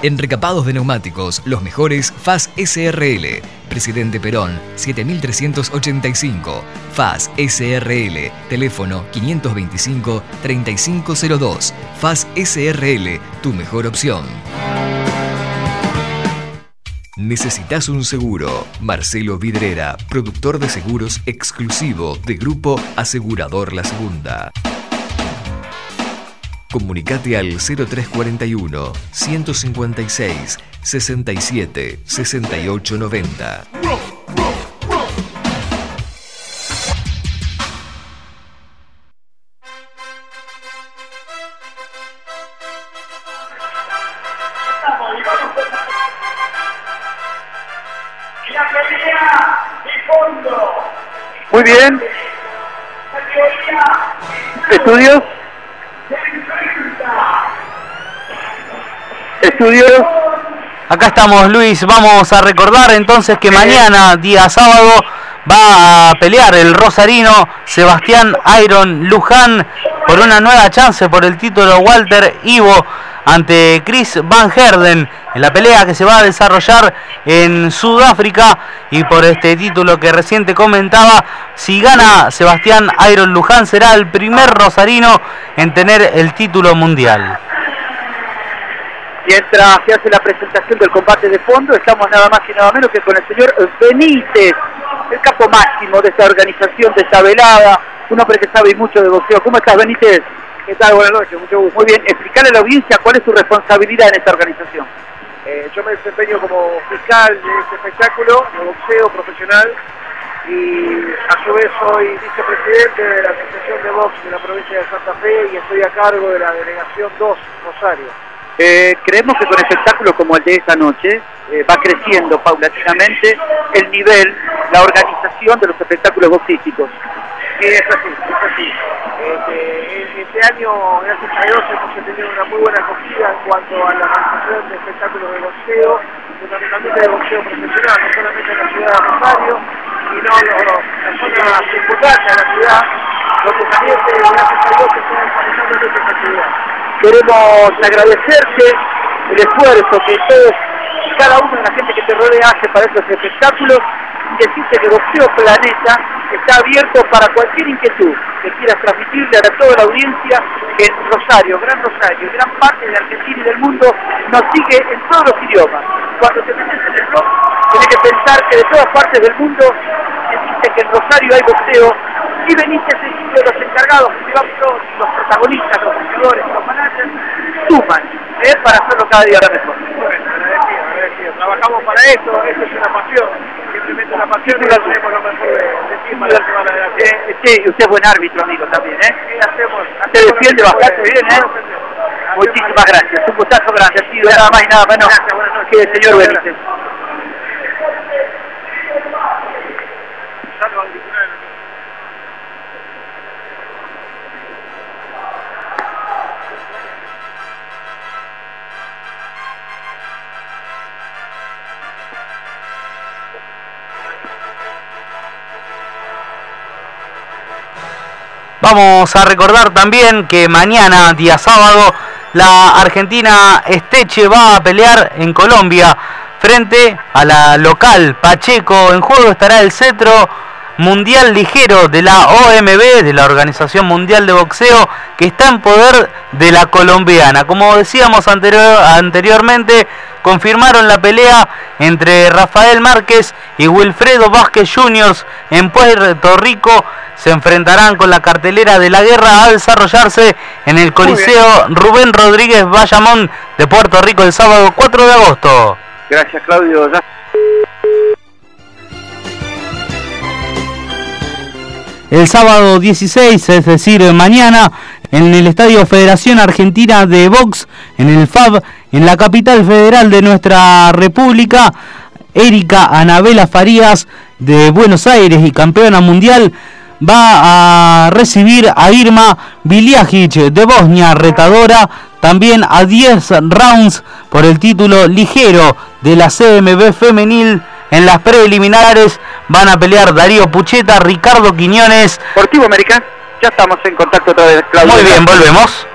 En recapados de neumáticos, los mejores FAS SRL. Presidente Perón, 7385. FAS SRL. Teléfono 525-3502. FAS SRL, tu mejor opción. ¿Necesitas un seguro? Marcelo Vidrera, productor de seguros exclusivo de Grupo Asegurador La Segunda. Comunicate al 0341 156 67 68 Acá estamos, Luis. Vamos a recordar entonces que mañana, día sábado, va a pelear el rosarino Sebastián Iron Luján por una nueva chance por el título Walter Ivo ante Chris Van Herden en la pelea que se va a desarrollar en Sudáfrica y por este título que reciente comentaba, si gana Sebastián Iron Luján será el primer rosarino en tener el título mundial. Mientras se hace la presentación del combate de fondo, estamos nada más y nada menos que con el señor Benítez, el capo máximo de esta organización de esta velada, un hombre que sabe mucho de boxeo. ¿Cómo estás, Benítez? ¿Qué tal? Buenas noches, mucho gusto. Muy bien, explicarle a la audiencia cuál es su responsabilidad en esta organización. Eh, yo me desempeño como fiscal de este espectáculo de boxeo profesional y a su vez soy vicepresidente de la Asociación de Box de la provincia de Santa Fe y estoy a cargo de la Delegación 2 Rosario. Eh, creemos que con espectáculos como el de esta noche eh, va creciendo paulatinamente el nivel, la organización de los espectáculos boxísticos. Sí, es así, es así. Este, este año, gracias a Dios, hemos tenido una muy buena acogida en cuanto a la organización de espectáculos de boxeo, fundamentalmente de boxeo profesional, no solamente en la ciudad de Rosario, sino los, las zonas circundantes a la ciudad, donde también, gracias a Dios, se está desarrollando esta actividad. Queremos agradecerte el esfuerzo que todos cada uno de la gente que te rodea hace para estos espectáculos y decirte que Boxeo Planeta está abierto para cualquier inquietud que quieras transmitirle a toda la audiencia en Rosario, Gran Rosario, gran parte de Argentina y del mundo nos sigue en todos los idiomas. Cuando te metes en el blog, tienes que pensar que de todas partes del mundo existe que en Rosario hay boxeo y veniste es uno de los encargados, los, los protagonistas, los jugadores, los managers, suman ¿eh? para hacerlo cada día mejor. Bueno, agradecido, agradecido. Trabajamos para esto, esto es una pasión, simplemente una pasión y hacemos lo mejor de, de para la semana de la Eh, sí, usted es buen árbitro, amigo, también, ¿eh? Sí, hacemos, Se defiende bastante bien, ¿eh? Muchísimas gracias, un gustazo grande, ha sido nada más y nada menos Gracias, buenas noches. que el señor Benítez. Vamos a recordar también que mañana, día sábado, la Argentina Esteche va a pelear en Colombia frente a la local Pacheco. En juego estará el cetro mundial ligero de la OMB, de la Organización Mundial de Boxeo, que está en poder de la colombiana. Como decíamos anterior- anteriormente, confirmaron la pelea entre Rafael Márquez y Wilfredo Vázquez Juniors en Puerto Rico. Se enfrentarán con la cartelera de la guerra a desarrollarse en el Coliseo Rubén Rodríguez Bayamón de Puerto Rico el sábado 4 de agosto. Gracias, Claudio. Ya el sábado 16, es decir, mañana, en el Estadio Federación Argentina de Box, en el FAB, en la capital federal de nuestra República, Erika Anabela Farías de Buenos Aires y campeona mundial va a recibir a Irma Biliajic de Bosnia, retadora también a 10 rounds por el título ligero de la CMB femenil. En las preliminares van a pelear Darío Pucheta, Ricardo Quiñones. Deportivo América, ya estamos en contacto otra vez, Claudio. Muy bien, volvemos.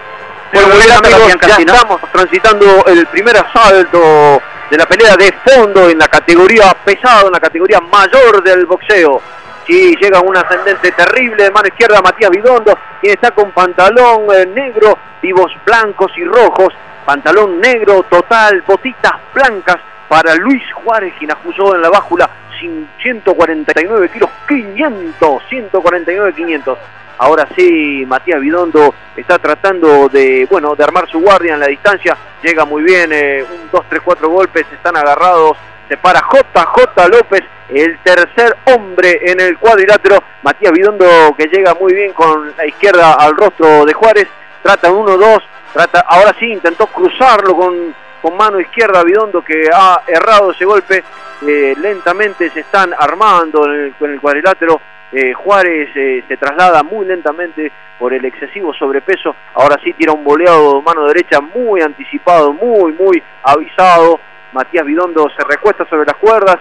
Bueno, muy bien, amigos, amigos, ya estamos transitando el primer asalto de la pelea de fondo en la categoría pesado, en la categoría mayor del boxeo. Sí, llega un ascendente terrible de mano izquierda Matías Bidondo, quien está con pantalón eh, negro, vivos blancos y rojos, pantalón negro total, botitas blancas para Luis Juárez, quien acusó en la bájula sin 149 kilos, 500, 149, 500. Ahora sí, Matías Bidondo está tratando de, bueno, de armar su guardia en la distancia. Llega muy bien, eh, un, dos, tres, cuatro golpes, están agarrados. Se para JJ López, el tercer hombre en el cuadrilátero. Matías Bidondo que llega muy bien con la izquierda al rostro de Juárez. Trata un 1-2, trata, ahora sí intentó cruzarlo con, con mano izquierda Bidondo que ha errado ese golpe. Eh, lentamente se están armando en el cuadrilátero eh, Juárez eh, se traslada muy lentamente por el excesivo sobrepeso, ahora sí tira un boleado mano derecha muy anticipado, muy, muy avisado, Matías Bidondo se recuesta sobre las cuerdas,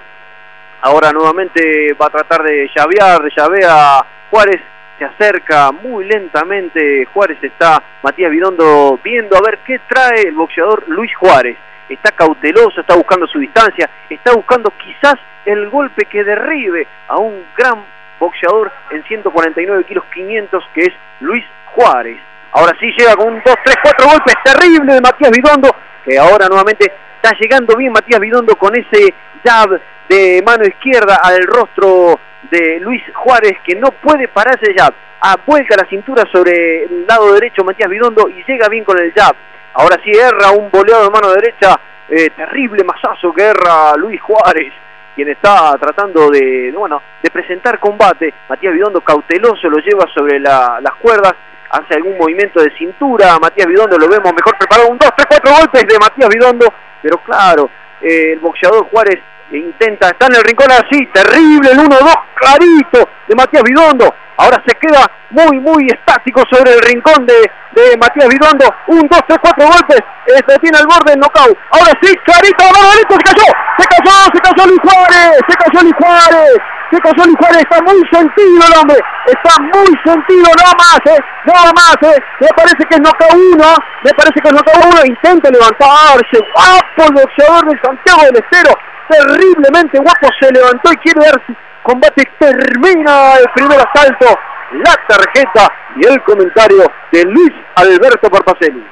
ahora nuevamente va a tratar de llavear, de llavea Juárez, se acerca muy lentamente, Juárez está, Matías Bidondo viendo a ver qué trae el boxeador Luis Juárez, está cauteloso, está buscando su distancia, está buscando quizás el golpe que derribe a un gran boxeador en 149 kilos 500 que es Luis Juárez. Ahora sí llega con un 2, 3, 4 golpes terrible de Matías Bidondo, que ahora nuevamente está llegando bien Matías Bidondo con ese jab de mano izquierda al rostro de Luis Juárez que no puede pararse jab. A vuelta la cintura sobre el lado derecho Matías Bidondo y llega bien con el jab. Ahora sí erra un boleado de mano derecha, eh, terrible masazo que erra Luis Juárez quien está tratando de, bueno, de presentar combate. Matías Bidondo cauteloso lo lleva sobre las cuerdas, hace algún movimiento de cintura. Matías Bidondo lo vemos mejor preparado. Un, dos, tres, cuatro golpes de Matías Bidondo. Pero claro, eh, el boxeador Juárez intenta, está en el rincón así, terrible, el 1-2, clarito de Matías Bidondo. Ahora se queda muy, muy estático sobre el rincón de, de Matías Bidondo. Un, dos, tres, cuatro golpes. se tiene al borde knockout. Ahora sí, clarito, derecho, se cayó. Se cayó, se cayó Luis Juárez. Se cayó Luis Juárez. Se cayó Luis Juárez. Está muy sentido el hombre. Está muy sentido, nada más, eh. Nada más, eh. Me parece que es knockout uno. Me parece que es knockout uno. Intenta levantarse. Guapo el boxeador del Santiago del Estero. Terriblemente guapo se levantó y quiere ver combate termina el primer asalto, la tarjeta y el comentario de Luis Alberto Parpacelli.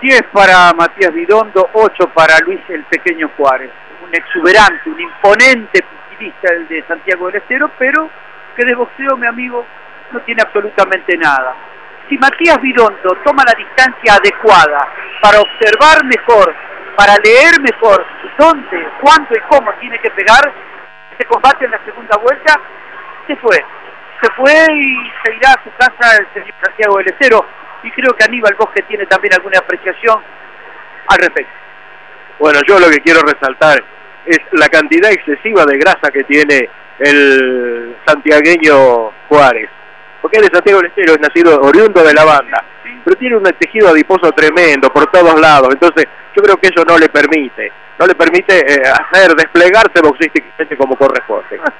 10 para Matías Bidondo, 8 para Luis el Pequeño Juárez. Un exuberante, un imponente piscinista el de Santiago del Estero, pero que de boxeo, mi amigo, no tiene absolutamente nada. Si Matías Bidondo toma la distancia adecuada para observar mejor, para leer mejor dónde, cuándo y cómo tiene que pegar, este combate en la segunda vuelta, se fue. Se fue y se irá a su casa el señor Santiago del Estero. Y creo que Aníbal Bosque tiene también alguna apreciación al respecto. Bueno, yo lo que quiero resaltar es la cantidad excesiva de grasa que tiene el santiagueño Juárez. Porque él es Santiago del Estero, es nacido oriundo de la banda. Pero tiene un tejido adiposo tremendo por todos lados. Entonces, yo creo que eso no le permite no le permite eh, hacer desplegarse boxísticamente como corresponde.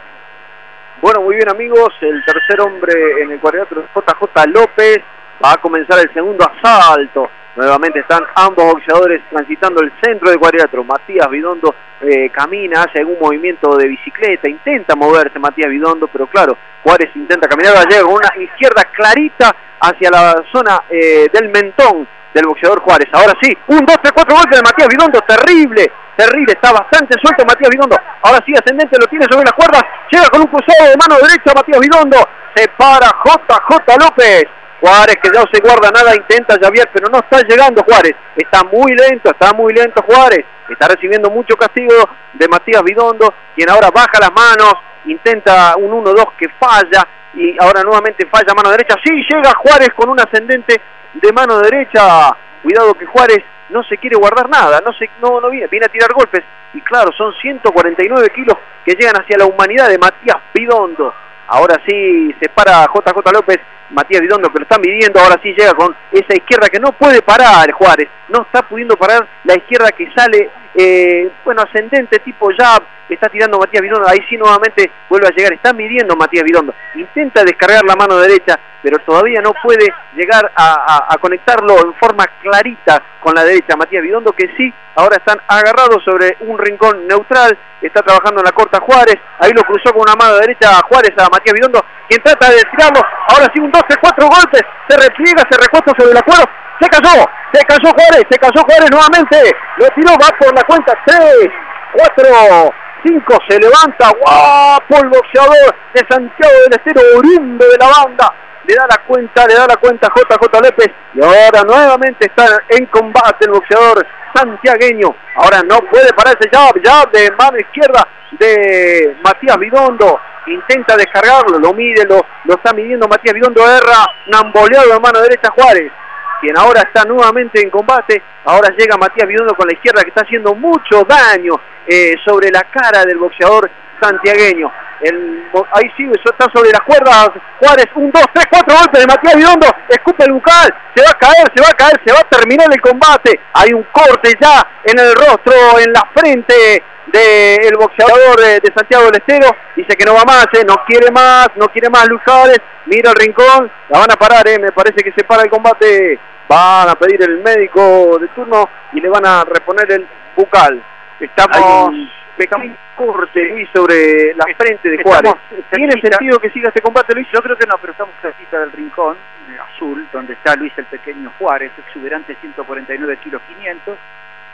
Bueno, muy bien amigos, el tercer hombre en el cuadrilátero JJ López, va a comenzar el segundo asalto. Nuevamente están ambos boxeadores transitando el centro del cuadrilátero. Matías Bidondo eh, camina, hace algún movimiento de bicicleta, intenta moverse Matías Bidondo, pero claro, Juárez intenta caminar, llega una izquierda clarita hacia la zona eh, del mentón del boxeador Juárez. Ahora sí, un, dos, tres, cuatro golpes de Matías Bidondo, terrible, terrible, está bastante suelto Matías Bidondo. Ahora sí, ascendente lo tiene sobre las cuerdas, llega con un cruzado de mano derecha Matías Bidondo, se para JJ López. Juárez que ya no se guarda nada, intenta Javier, pero no está llegando Juárez. Está muy lento, está muy lento Juárez. Está recibiendo mucho castigo de Matías Bidondo, quien ahora baja las manos, intenta un 1-2 que falla y ahora nuevamente falla mano derecha. Sí, llega Juárez con un ascendente de mano derecha. Cuidado que Juárez no se quiere guardar nada, no, se, no, no viene, viene a tirar golpes. Y claro, son 149 kilos que llegan hacia la humanidad de Matías Bidondo. Ahora sí se para JJ López, Matías Bidondo que lo está midiendo, ahora sí llega con esa izquierda que no puede parar Juárez, no está pudiendo parar la izquierda que sale, eh, bueno, ascendente tipo jab, está tirando Matías Bidondo, ahí sí nuevamente vuelve a llegar, está midiendo Matías Bidondo, intenta descargar la mano derecha, pero todavía no puede llegar a, conectarlo en forma clarita con la derecha. Matías Bidondo que sí, ahora están agarrados sobre un rincón neutral, está trabajando en la corta Juárez, ahí lo cruzó con una mano derecha a Juárez a Matías Bidondo, quien trata de tirarlo, ahora sí un 12, 4 golpes, se repliega, se recuesta sobre la cuerda, se cayó, se cayó Juárez, se cayó Juárez nuevamente, lo tiró, va por la cuenta 3, 4, 5, se levanta, guapo el boxeador de Santiago del Estero, oriundo de la banda, le da la cuenta, le da la cuenta JJ López y ahora nuevamente está en combate el boxeador santiagueño. Ahora no puede pararse ya, ya de mano izquierda de Matías Bidondo. Intenta descargarlo, lo mide, lo, lo está midiendo Matías Bidondo, erra, namboleado de mano derecha Juárez quien ahora está nuevamente en combate. Ahora llega Matías Bidondo con la izquierda que está haciendo mucho daño eh, sobre la cara del boxeador santiagueño. El, ahí sigue, está sobre las cuerdas. Juárez, un, dos, tres, cuatro golpes de Matías Vidondo. Escupe el bucal. Se va a caer, se va a caer, se va a terminar el combate. Hay un corte ya en el rostro, en la frente del boxeador de, Santiago del Estero. Dice que no va más, eh, no quiere más, no quiere más Luis Juárez. Mira el rincón, la van a parar, eh, me parece que se para el combate. Van a pedir el médico de turno y le van a reponer el bucal. Estamos pequeño corte, Luis, sobre la frente de Juárez. ¿Tiene sentido que siga este combate, Luis? Yo creo que no, pero estamos cerquita del rincón eh, azul, donde está Luis el pequeño Juárez, exuberante 149 kilos 500.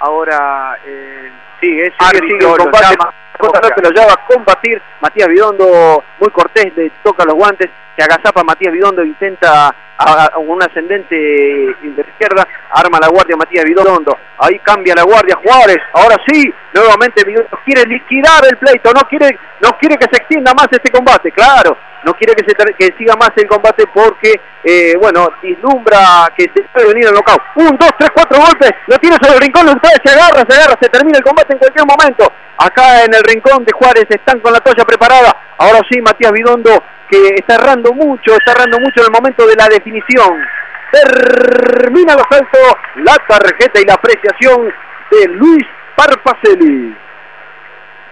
Ahora eh, sigue, sigue, sigue el combate. Lo, lo lleva a combatir. Matías Bidondo, muy cortés, le toca los guantes, se agazapa Matías Bidondo, intenta a, un ascendente de izquierda, arma la guardia Matías Vidondo, ahí cambia la guardia Juárez, ahora sí, nuevamente Vidondo quiere liquidar el pleito, no quiere, no quiere que se extienda más este combate, claro, no quiere que, se, que siga más el combate porque, eh, bueno, vislumbra que se puede venir el knockout. Un, dos, tres, cuatro golpes, lo tiene sobre el rincón, ustedes se agarra, se agarra, se termina el combate en cualquier momento. Acá en el rincón de Juárez están con la toalla preparada. Ahora sí, Matías Vidondo que está errando mucho, está errando mucho en el momento de la definición. Termina los salto, la tarjeta y la apreciación de Luis Parpacelli.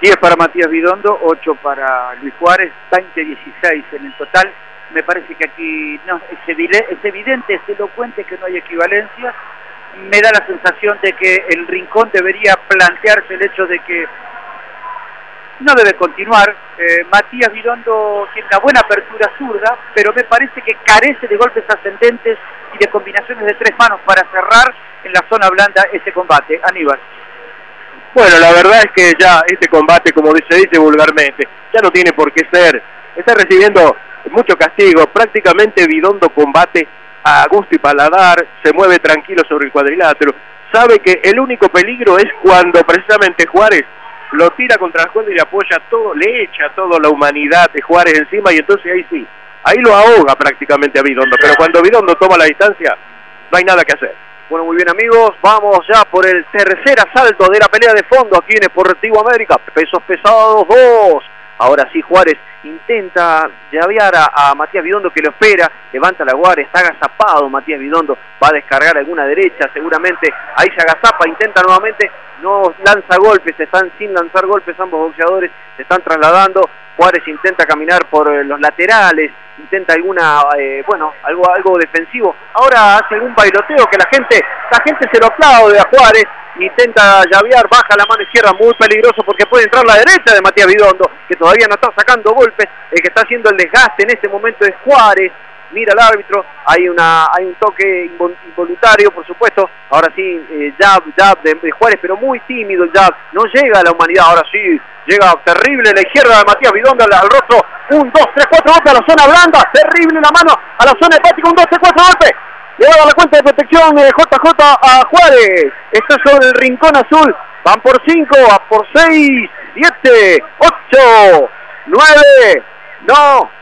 10 para Matías Vidondo, 8 para Luis Juárez, 20-16 en el total. Me parece que aquí es evidente, es elocuente que no hay equivalencia. Me da la sensación de que el rincón debería plantearse el hecho de que no debe continuar. Eh, Matías Vidondo tiene una buena apertura zurda, pero me parece que carece de golpes ascendentes y de combinaciones de tres manos para cerrar en la zona blanda ese combate. Aníbal. Bueno, la verdad es que ya este combate, como se dice vulgarmente, ya no tiene por qué ser. Está recibiendo mucho castigo. Prácticamente Vidondo combate a gusto y paladar, se mueve tranquilo sobre el cuadrilátero. Sabe que el único peligro es cuando precisamente Juárez lo tira contra el cuerda y le apoya todo, le echa toda la humanidad de Juárez encima y entonces ahí sí, ahí lo ahoga prácticamente a Vidondo, pero cuando Vidondo toma la distancia, no hay nada que hacer. Bueno, muy bien amigos, vamos ya por el tercer asalto de la pelea de fondo aquí en Esportivo América, pesos pesados dos. Ahora sí Juárez intenta llavear a, Matías Vidondo que lo espera, levanta la guardia, está agazapado Matías Vidondo, va a descargar alguna derecha seguramente, ahí se agazapa, intenta nuevamente, no lanza golpes, están sin lanzar golpes ambos boxeadores, se están trasladando, Juárez intenta caminar por eh, los laterales, intenta alguna, eh, bueno, algo, algo defensivo, ahora hace algún bailoteo que la gente, la gente se lo aplaude a Juárez, intenta llavear, baja la mano izquierda, muy peligroso porque puede entrar la derecha de Matías Vidondo, que todavía no está sacando golpes, el que está haciendo el desgaste en este momento es Juárez, mira el árbitro, hay una hay un toque involuntario, por supuesto, ahora sí, eh, jab, jab de, Juárez, pero muy tímido el jab, no llega a la humanidad, ahora sí, llega terrible la izquierda de Matías Vidondo al, rostro, un, dos, tres, cuatro golpes a la zona blanda, terrible la mano a la zona hepática, un, dos, tres, cuatro golpes, le va la cuenta de protección JJ eh, a Juárez, está sobre el rincón azul, van por cinco, a por seis, siete, ocho, nueve, no,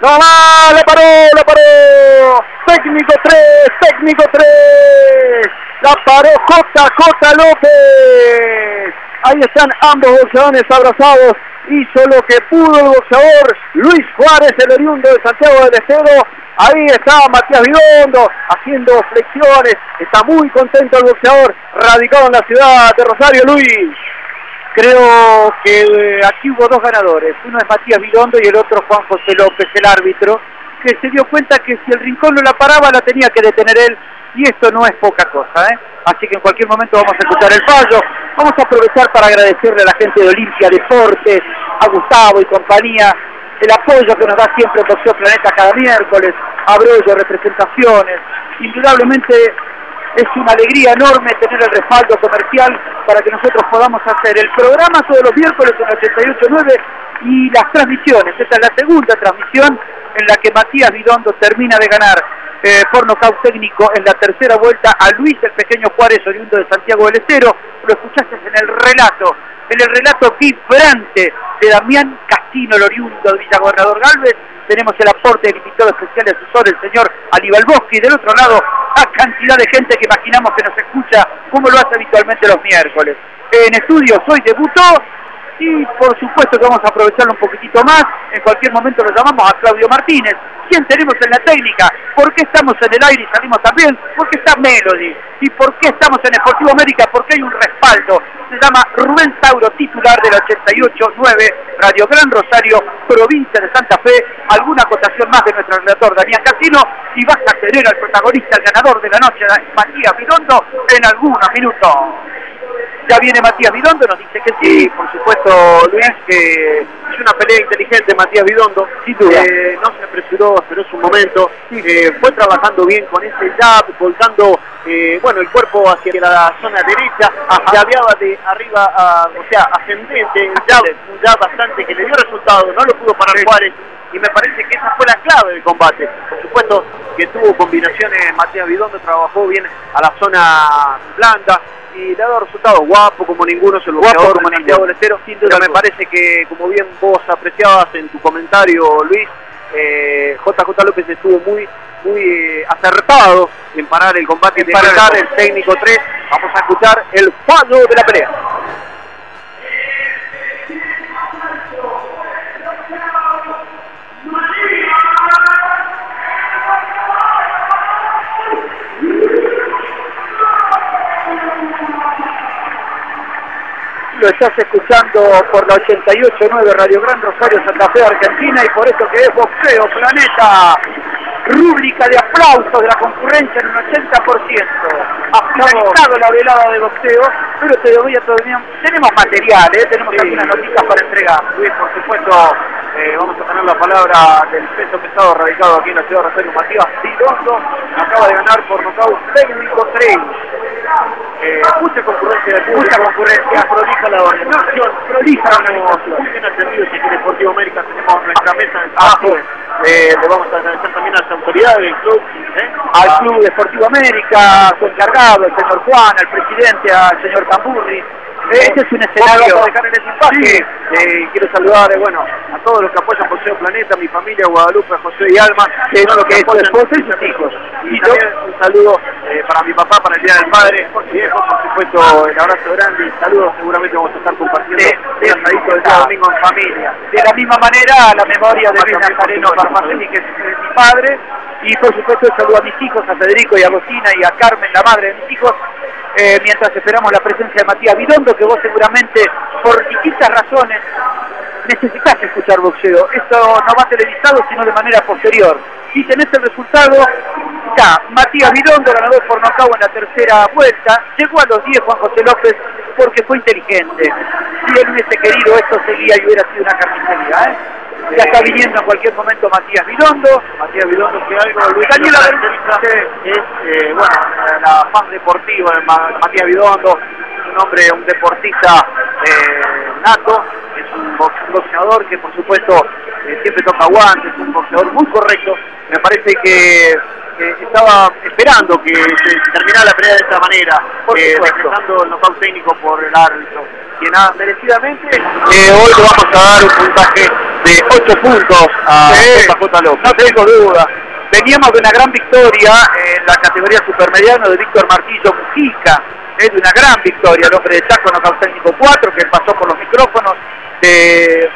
no más, le paró, le paró. Técnico 3, técnico 3. La paró JJ López. Ahí están ambos boxeadores abrazados. Hizo lo que pudo el boxeador Luis Juárez, el oriundo de Santiago del Estero. Ahí está Matías Vidondo haciendo flexiones. Está muy contento el boxeador, radicado en la ciudad de Rosario, Luis. Creo que eh, aquí hubo dos ganadores. Uno es Matías Vidondo y el otro Juan José López, el árbitro, que se dio cuenta que si el rincón no la paraba, la tenía que detener él. Y esto no es poca cosa, ¿eh? Así que en cualquier momento vamos a escuchar el fallo. Vamos a aprovechar para agradecerle a la gente de Olimpia Deportes, a Gustavo y compañía, el apoyo que nos da siempre Boxeo Planeta cada miércoles, abrollo, representaciones. Indudablemente es una alegría enorme tener el respaldo comercial para que nosotros podamos hacer el programa todos los miércoles en 88.9 y las transmisiones. Esta es la segunda transmisión en la que Matías Vidondo termina de ganar eh, por nocaut técnico en la tercera vuelta a Luis el Pequeño Juárez, oriundo de Santiago del Estero. Lo escuchaste en el relato, en el relato vibrante de Damián Castino, el oriundo de Villagobernador Galvez, tenemos el aporte del invitado especial de asesor, el señor Aníbal Bosque, y del otro lado, a cantidad de gente que imaginamos que nos escucha, como lo hace habitualmente los miércoles. En estudio, hoy debutó y por supuesto que vamos a aprovecharlo un poquitito más. En cualquier momento lo llamamos a Claudio Martínez. ¿Quién tenemos en la técnica? ¿Por qué estamos en el aire y salimos también? Porque está Melody. ¿Y por qué estamos en Deportivo América? Porque hay un respaldo. Se llama Rubén Tauro, titular del 88-9, Radio Gran Rosario, provincia de Santa Fe. Alguna acotación más de nuestro relator Daniel Casino y vas a tener al protagonista, el ganador de la noche, Matías Vidondo, en algunos minutos. Ya viene Matías Vidondo, nos dice que sí. por supuesto, Luis, que es una pelea inteligente Matías Vidondo. Sin duda. Eh, no se apresuró, esperó su momento. Eh, fue trabajando bien con ese jab, voltando eh, bueno, el cuerpo hacia la zona derecha. Llaveaba de arriba, a, o sea, ascendente. Un jab, un jab bastante que le dio resultado. No lo pudo parar Juárez. Y me parece que esa fue la clave del combate. Por supuesto que tuvo combinaciones Matías Vidondo, trabajó bien a la zona blanda y le ha dado resultados. Guapo como ninguno se lo Guapo como pero duda me parece que como bien vos apreciabas en tu comentario Luis eh, JJ López estuvo muy muy eh, acertado en parar el combate En de parar el el técnico 3 vamos a escuchar el fallo de la pelea Lo estás escuchando por la 88.9 Radio Gran Rosario Santa Fe Argentina y por eso que es Boxeo Planeta. Rúbrica de aplausos de la concurrencia en un 80%. Ha finalizado la velada de boxeo, pero todavía, todavía tenemos material, ¿eh? tenemos Sí. algunas noticias para entregar. Luis, por supuesto, eh, vamos a tener la palabra del peso pesado radicado aquí en la ciudad de Rosario, Matías Vidondo, acaba de ganar por nocaut técnico 3. Eh, mucha concurrencia de público, Mucha concurrencia. prolija la organización, prolija la organización. muy bien atendidos aquí en Deportivo América, tenemos nuestra mesa de trabajo, eh, le vamos a agradecer también a las autoridades del club, ¿eh? al A- Club Deportivo América, su encargado, el señor Juan, al presidente, al señor Tamburri. Este es un Vamos escenario. a dejar. Eh, quiero saludar eh, bueno, a todos los que apoyan Boxeo Planeta, mi familia, Guadalupe, José y Alma, Que todos los que apoyan esposa y sus hijos. Y Y también un saludo eh, para mi papá, para el Día del Padre, por viejo, por supuesto, el abrazo grande y saludos. Seguramente vamos a estar compartiendo Sí, un asadito del día domingo en familia. De la misma manera, a la memoria de Luis Nazareno Barmaceni, que es eh, mi padre, y por supuesto saludo a mis hijos, a Federico y a Agostina y a Carmen, la madre de mis hijos, eh, mientras esperamos la presencia de Matías Vidondo, que vos seguramente, por distintas razones, necesitas escuchar boxeo. Esto no va televisado, sino de manera posterior. Si tenés el resultado, está Matías Vidondo, ganador por nocaut en la tercera vuelta, llegó a los 10 Juan José López porque fue inteligente. Si él hubiese querido esto seguía y hubiera sido una carnicería, ¿eh? Ya está viniendo en cualquier momento Matías Vidondo. Matías Vidondo, que algo Luis Daniel lo Aver- caracteriza es, eh, bueno, la fan deportiva de Ma- Matías Vidondo, es un hombre, un deportista eh, nato, es un boxeador que por supuesto eh, siempre toca guantes, es un boxeador muy correcto, me parece que estaba esperando que se terminara la pelea de esta manera, eh, decretando el knockout técnico por el árbitro. Que nada, merecidamente, eh, hoy le vamos a dar un puntaje de 8 puntos a. JJ López. No tengo duda. Veníamos de una gran victoria en la categoría supermediano de Víctor Martillo Mujica. Es de una gran victoria, el hombre de Chaco, nocaut técnico 4, que pasó por los micrófonos de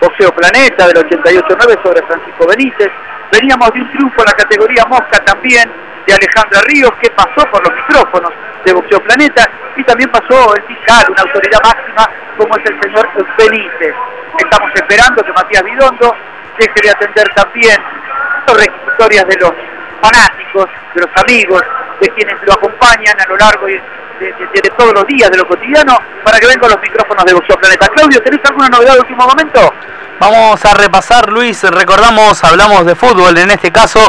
Boxeo Planeta del 88-9 sobre Francisco Benítez. Veníamos de un triunfo en la categoría Mosca también de Alejandra Ríos, que pasó por los micrófonos de Boxeo Planeta, y también pasó el fiscal, una autoridad máxima como es el señor Benítez. Estamos esperando que Matías Vidondo deje de atender también las requisitorias de los fanáticos, de los amigos, de quienes lo acompañan a lo largo de, de- todos los días, de lo cotidiano, para que vengan los micrófonos de Boxeo Planeta. Claudio, ¿tenés alguna novedad de último momento? Vamos a repasar, Luis, recordamos, hablamos de fútbol en este caso,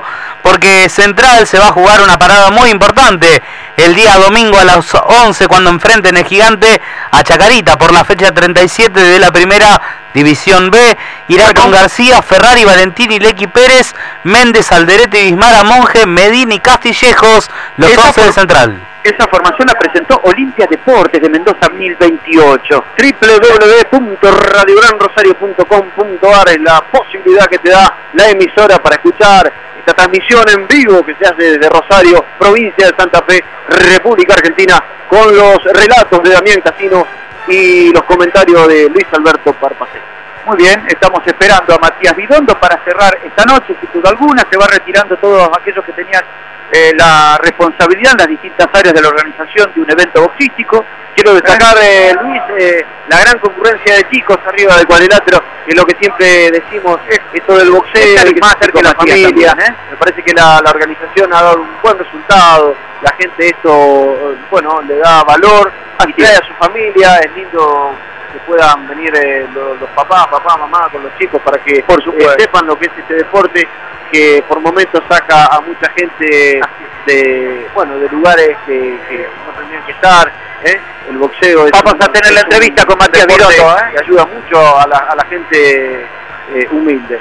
porque Central se va a jugar una parada muy importante el día domingo a las 11 cuando enfrenten el gigante a Chacarita por la fecha 37 de la primera División B. Irá con García, Ferrari, Valentini, Lequi Pérez, Méndez, Alderete, Bismara, Monje, Medina y Castillejos, los Esa 11 de por- Central. Esa formación la presentó Olimpia Deportes de Mendoza 1028. www.radiogranrosario.com.ar es la posibilidad que te da la emisora para escuchar esta transmisión en vivo que se hace desde Rosario, provincia de Santa Fe, República Argentina, con los relatos de Damián Casino y los comentarios de Luis Alberto Parpacé. Muy bien, estamos esperando a Matías Bidondo para cerrar esta noche, sin duda alguna, se va retirando todos aquellos que tenían eh, la responsabilidad en las distintas áreas de la organización de un evento boxístico. Quiero destacar, eh, Luis, eh, la gran concurrencia de chicos arriba del cuadrilátero, que es lo que siempre decimos, esto del boxeo, y más cerca de la familia. Me parece que la, la, organización ha dado un buen resultado, la gente esto, bueno, le da valor, trae a su familia, es lindo que puedan venir los, los, papás, papá, mamá con los chicos para que Por sepan lo que es este deporte que por momentos saca a mucha gente de bueno de lugares que, que no tendrían que estar ¿eh? el boxeo vamos a tener la entrevista con Matías Viroto ¿eh? que ayuda mucho a la, a la gente eh, humilde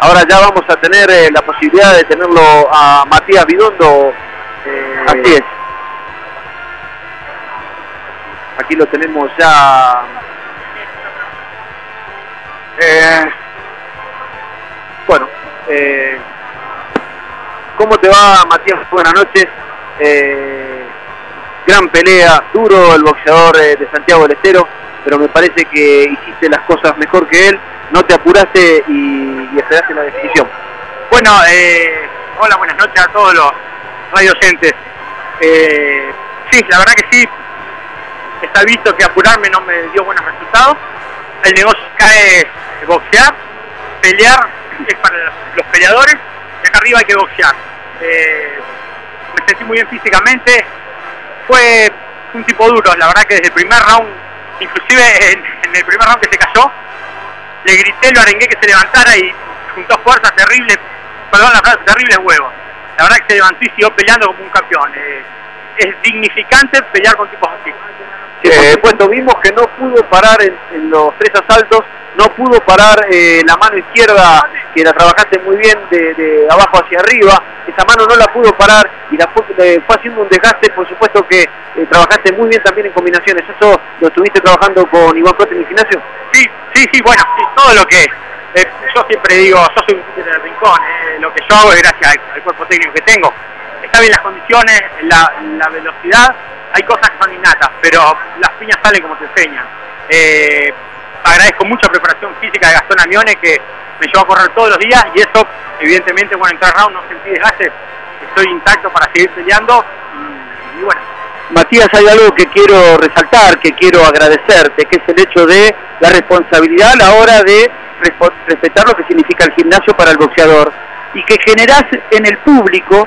ahora ya vamos a tener eh, la posibilidad de tenerlo a Matías Vidondo eh, así es aquí lo tenemos ya eh, bueno eh, ¿Cómo te va, Matías? Buenas noches. Eh, gran pelea, duro el boxeador eh, de Santiago del Estero, pero me parece que hiciste las cosas mejor que él, no te apuraste y, esperaste la definición. Bueno, hola, buenas noches a todos los radiocentes. Sí, la verdad que sí, está visto que apurarme no me dio buenos resultados. El negocio cae boxear, pelear es para los peleadores y acá arriba hay que boxear. Eh, me sentí muy bien físicamente, fue un tipo duro, la verdad que desde el primer round, inclusive en, el primer round que se cayó, le grité, lo arengué que se levantara y juntó fuerza terrible, perdón la frase, terribles huevos. La verdad que se levantó y siguió peleando como un campeón. Eh, es dignificante pelear con tipos así. Eh, bueno, vimos que no pudo parar en, en los tres asaltos no pudo parar eh, la mano izquierda, que la trabajaste muy bien de, de, abajo hacia arriba, esa mano no la pudo parar y la fue, eh, fue haciendo un desgaste, por supuesto que eh, trabajaste muy bien también en combinaciones, ¿eso lo estuviste trabajando con Iván Prote en el gimnasio? Sí, sí, sí, bueno, sí, todo lo que, eh, yo siempre digo, yo soy un en el rincón, lo que yo hago es gracias al, al, cuerpo técnico que tengo, está bien las condiciones, la, velocidad, hay cosas que son innatas, pero las piñas salen como te enseñan agradezco mucho la preparación física de Gastón Amione que me llevó a correr todos los días y eso, evidentemente, bueno, en tres rounds no sentí desgaste, estoy intacto para seguir peleando y, bueno. Matías, hay algo que quiero resaltar, que quiero agradecerte, que es el hecho de la responsabilidad a la hora de respetar lo que significa el gimnasio para el boxeador y que generás en el público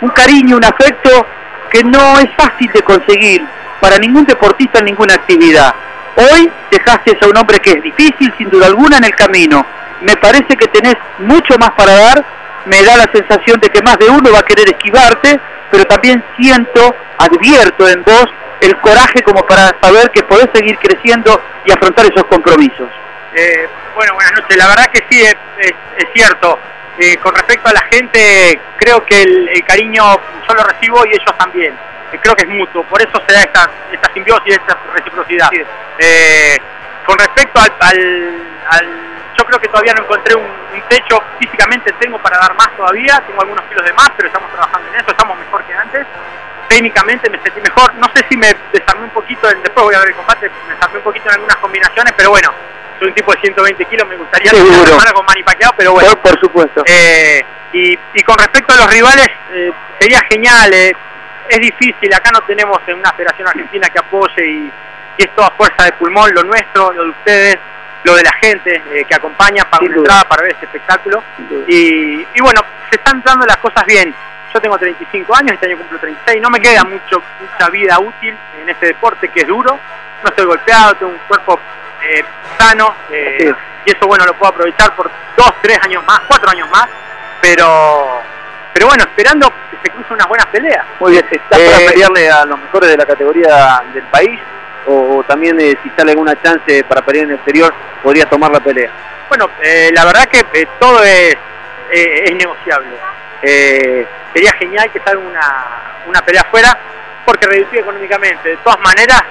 un cariño, un afecto que no es fácil de conseguir para ningún deportista en ninguna actividad. Hoy dejaste a un hombre que es difícil, sin duda alguna, en el camino. Me parece que tenés mucho más para dar. Me da la sensación de que más de uno va a querer esquivarte, pero también siento, advierto en vos el coraje como para saber que podés seguir creciendo y afrontar esos compromisos. Eh, bueno, buenas noches. La verdad que sí, es, cierto. Eh, con respecto a la gente, creo que el, el, cariño yo lo recibo y ellos también. Eh, creo que es mutuo, por eso se da esta, esta simbiosis, esta reciprocidad. Eh, con respecto al, al, al, Yo creo que todavía no encontré un, un, techo, físicamente tengo para dar más todavía, tengo algunos kilos de más, pero estamos trabajando en eso, estamos mejor que antes. Técnicamente me sentí mejor, no sé si me desarmé un poquito, después voy a ver el combate, me desarmé un poquito en algunas combinaciones, pero bueno, soy un tipo de 120 kilos, me gustaría tener una semana con Manny Pacquiao, pero bueno. Por, por supuesto. Eh, y, y, con respecto a los rivales, eh, sería genial, eh, es difícil, acá no tenemos en una federación argentina que apoye y, y, es toda fuerza de pulmón, lo nuestro, lo de ustedes, lo de la gente eh, que acompaña para una entrada, para ver este espectáculo. Y, y, bueno, se están dando las cosas bien. Yo tengo 35 años, este año cumplo 36, no me queda mucho mucha vida útil en este deporte que es duro, no estoy golpeado, tengo un cuerpo eh, sano eh, y eso bueno lo puedo aprovechar por dos, tres años más, cuatro años más, pero pero bueno, esperando que se crucen unas buenas peleas. Muy bien, ¿estás eh, para pelearle a los mejores de la categoría del país? O, o también eh, si sale alguna chance para pelear en el exterior, podrías tomar la pelea? Bueno, eh, la verdad que todo es, es negociable. Sería genial que salga una, una pelea afuera, porque reducir económicamente. De todas maneras,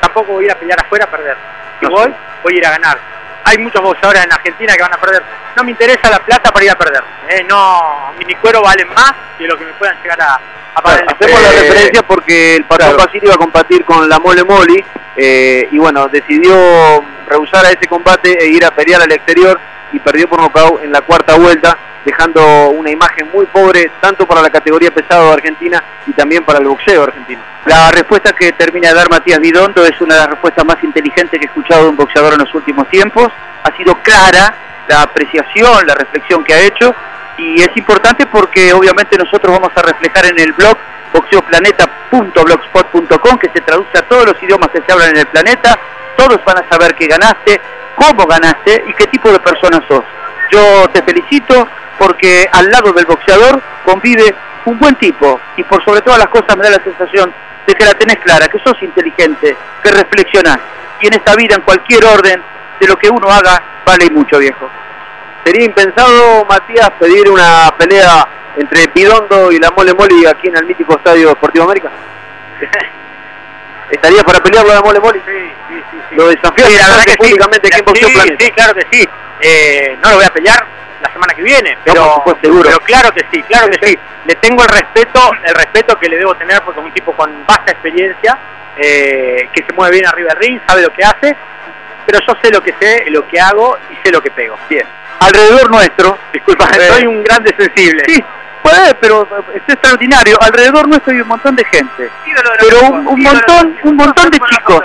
tampoco voy a ir a pelear afuera a perder. Si no voy, voy a ir a ganar hay muchos boxeadores en Argentina que van a perder. No me interesa la plata para ir a perder. Eh, no, mi cuero vale más de lo que me puedan llegar a, Hacemos la referencia porque el patrón Basile iba a combatir con la Mole Moli eh, y bueno, decidió rehusar a ese combate e ir a pelear al exterior y perdió por nocaut en la cuarta vuelta, dejando una imagen muy pobre tanto para la categoría pesado de Argentina y también para el boxeo argentino. La respuesta que termina de dar Matías Bidondo es una de las respuestas más inteligentes que he escuchado de un boxeador en los últimos tiempos. Ha sido clara la apreciación, la reflexión que ha hecho y es importante porque obviamente nosotros vamos a reflejar en el blog boxeoplaneta.blogspot.com que se traduce a todos los idiomas que se hablan en el planeta, todos van a saber que ganaste, cómo ganaste y qué tipo de persona sos. Yo te felicito porque al lado del boxeador convive un buen tipo y por sobre todas las cosas me da la sensación de que la tenés clara, que sos inteligente, que reflexionás y en esta vida, en cualquier orden, de lo que uno haga, vale mucho, viejo. ¿Sería impensado, Matías, pedir una pelea entre Pidondo y la Mole Moli aquí en el mítico Estadio Deportivo América? ¿Estaría para pelearlo la Mole Moli? Sí, sí, sí. sí. Lo desafías Sí, la verdad que sí. públicamente aquí en sí, sí, claro que sí. Eh, no lo voy a pelear la semana que viene, pero, supuesto, seguro. pero claro que sí, claro que sí. Le tengo el respeto, el respeto que le debo tener porque es un tipo con vasta experiencia, eh, que se mueve bien arriba del ring, sabe lo que hace, pero yo sé lo que sé, lo que hago y sé lo que pego. Bien. Alrededor nuestro, Disculpa, soy un grande sensible. sí, puede, pero es extraordinario. Alrededor nuestro hay un montón de gente. Ídolo de los pero chicos, un, un montón, un montón de chicos.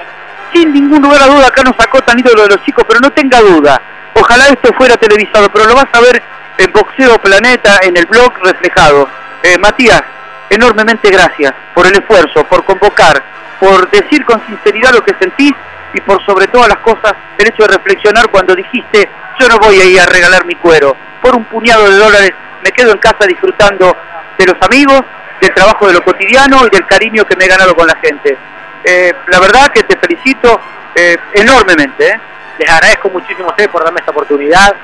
Sin ningún lugar a duda, acá nos acotan ídolo de los chicos, pero no tenga duda. Ojalá esto fuera televisado, pero lo vas a ver en Boxeo Planeta, en el blog reflejado. Eh, Matías, enormemente gracias por el esfuerzo, por convocar, por decir con sinceridad lo que sentís y por sobre todas las cosas el hecho de reflexionar cuando dijiste yo no voy a ir a regalar mi cuero. Por un puñado de dólares me quedo en casa disfrutando de los amigos, del trabajo de lo cotidiano y del cariño que me he ganado con la gente. Eh, la verdad que te felicito eh, enormemente. ¿eh? Les agradezco muchísimo a ustedes por darme esta oportunidad.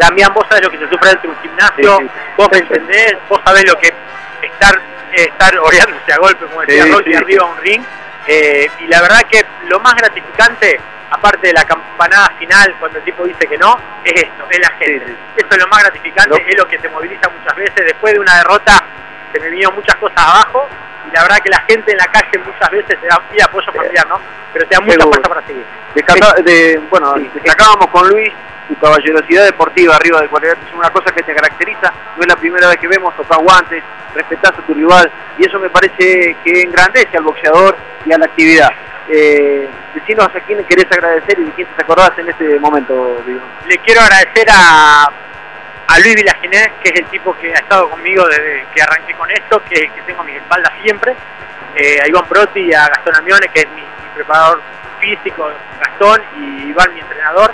Damián, vos sabés lo que se sufre dentro de un gimnasio, Sí, sí. vos me entendés, vos sabés lo que estar estar oreándose a golpe, como decía Sí, sí. arriba a un ring. Eh, y la verdad que lo más gratificante, aparte de la campanada final, cuando el tipo dice que no, es esto, es la gente. Sí, Esto es lo más gratificante, es lo que te moviliza muchas veces. Después de una derrota se me vinieron muchas cosas abajo y la verdad que la gente en la calle muchas veces te da y apoyo familiar, ¿no? Pero te da mucha fuerza para seguir. De, bueno, Sí. destacábamos con Luis tu caballerosidad deportiva arriba de cualidad, es una cosa que te caracteriza, no es la primera vez que vemos, tocás guantes, respetás a tu rival, y eso me parece que engrandece al boxeador y a la actividad. Eh, decinos a quién querés agradecer y de quién te acordás en este momento, digo. le quiero agradecer a, a Luis Villaginés, que es el tipo que ha estado conmigo desde que arranqué con esto, que, que tengo a mi espalda siempre, eh, a Iván Brotti y a Gastón Amione, que es mi preparador físico, Gastón, y Iván, mi entrenador,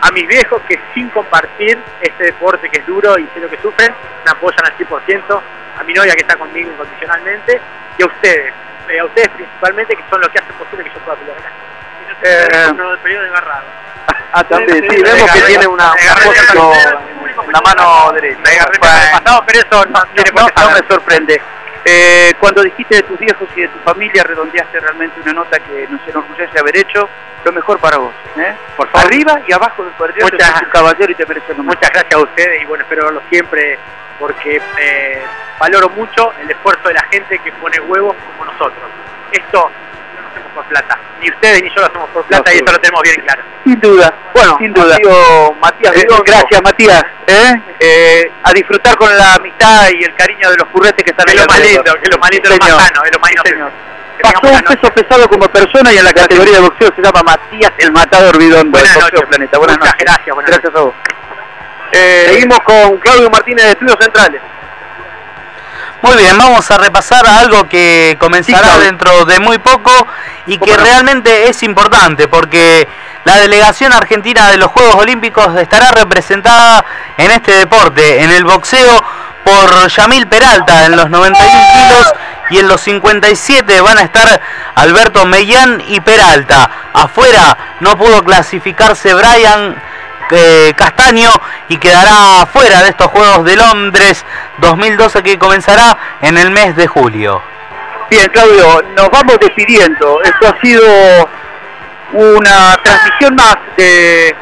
a mis viejos que sin compartir este deporte que es duro y sé lo que sufren, me apoyan al 100%, a mi novia que está conmigo incondicionalmente, y a ustedes, eh, a ustedes principalmente, que son los que hacen posible que yo pueda pelear acá. Y no Eh, el periodo. Ah, también, sí, Sí, vemos que tiene una, foto en la mano derecha. Me agarré pasado, pero eso no, no, no saber. me sorprende. Eh, cuando dijiste de tus viejos y de tu familia, redondeaste realmente una nota que nos enorgullece haber hecho. Lo mejor para vos. ¿eh? Por favor. Arriba y abajo del cuadrillo, Muchas- un caballero y te mereces. Muchas gracias a ustedes y bueno, espero verlos siempre porque eh, valoro mucho el esfuerzo de la gente que pone huevos como nosotros. Esto por plata, ni ustedes ni yo lo hacemos por plata No, y eso lo tenemos bien claro. Sin duda, Bueno, sin duda. ha sido Matías Eh, gracias, Matías. ¿eh? Eh, a disfrutar con la amistad y el cariño de los curretes que están Es ahí lo más lindo, que es lo más lindo, lo más sano, es lo más. Que Pasó un peso pesado como persona y en la categoría de boxeo se llama Matías el Matador Bidón. Buenas noches. Planeta. Buenas Muchas noches. gracias, buenas Gracias a vos. Eh, seguimos con Claudio Martínez de Estudios Centrales. Muy bien, vamos a repasar algo que Sí, comenzará dentro de muy poco y ¿Cómo que no? realmente es importante porque la delegación argentina de los Juegos Olímpicos estará representada en este deporte, en el boxeo, por Yamil Peralta en los 91 kilos y en los 57 van a estar Alberto Mellán y Peralta. Afuera no pudo clasificarse Brian Castaño y quedará fuera de estos Juegos de Londres 2012 que comenzará en el mes de julio. Bien, Claudio, nos vamos despidiendo. Esto ha sido una transmisión más de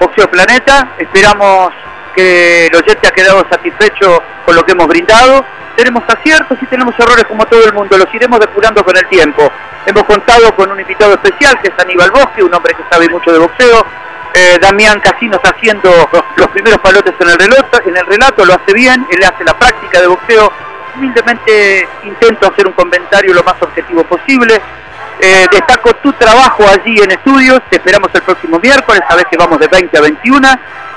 Boxeo Planeta. Esperamos que el oyente ha quedado satisfecho con lo que hemos brindado. tenemos aciertos y tenemos errores como todo el mundo, los iremos depurando con el tiempo. Hemos contado con un invitado especial que es Aníbal Bosque, un hombre que sabe mucho de boxeo. Eh, Damián Casino está haciendo los primeros palotes en el, relato, en el relato, lo hace bien, él hace la práctica de boxeo. Humildemente intento hacer un comentario lo más objetivo posible. Eh, destaco tu trabajo allí en estudios, te esperamos el próximo miércoles, sabes que vamos de 20 a 21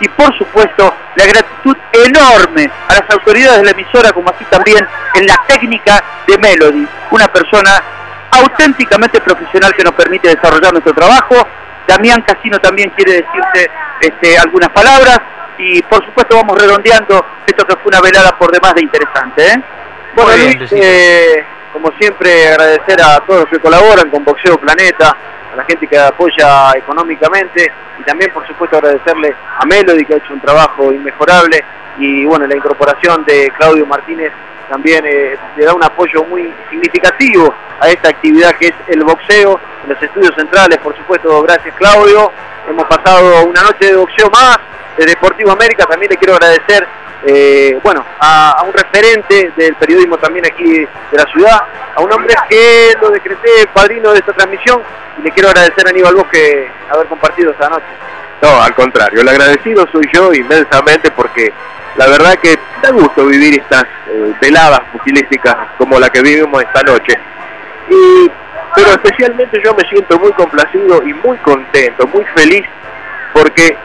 y por supuesto la gratitud enorme a las autoridades de la emisora como así también en la técnica de Melody, una persona auténticamente profesional que nos permite desarrollar nuestro trabajo. Damián Casino también quiere decirte este, algunas palabras y por supuesto vamos redondeando esto que fue una velada por demás de interesante. ¿eh? Bueno, Luis, eh, como siempre agradecer a todos los que colaboran con Boxeo Planeta, a la gente que apoya económicamente y también por supuesto agradecerle a Melody que ha hecho un trabajo inmejorable y bueno, la incorporación de Claudio Martínez también eh, le da un apoyo muy significativo a esta actividad que es el boxeo en los estudios centrales, por supuesto, gracias Claudio. Hemos pasado una noche de boxeo más de Deportivo América, también le quiero agradecer eh, bueno, a, un referente del periodismo también aquí de la ciudad, a un hombre que lo decreté padrino de esta transmisión y le quiero agradecer a Aníbal Bosque haber compartido esta noche. No, al contrario, el agradecido soy yo inmensamente porque la verdad que da gusto vivir estas eh, veladas fusilísticas como la que vivimos esta noche. Y, pero especialmente yo me siento muy complacido y muy contento, muy feliz porque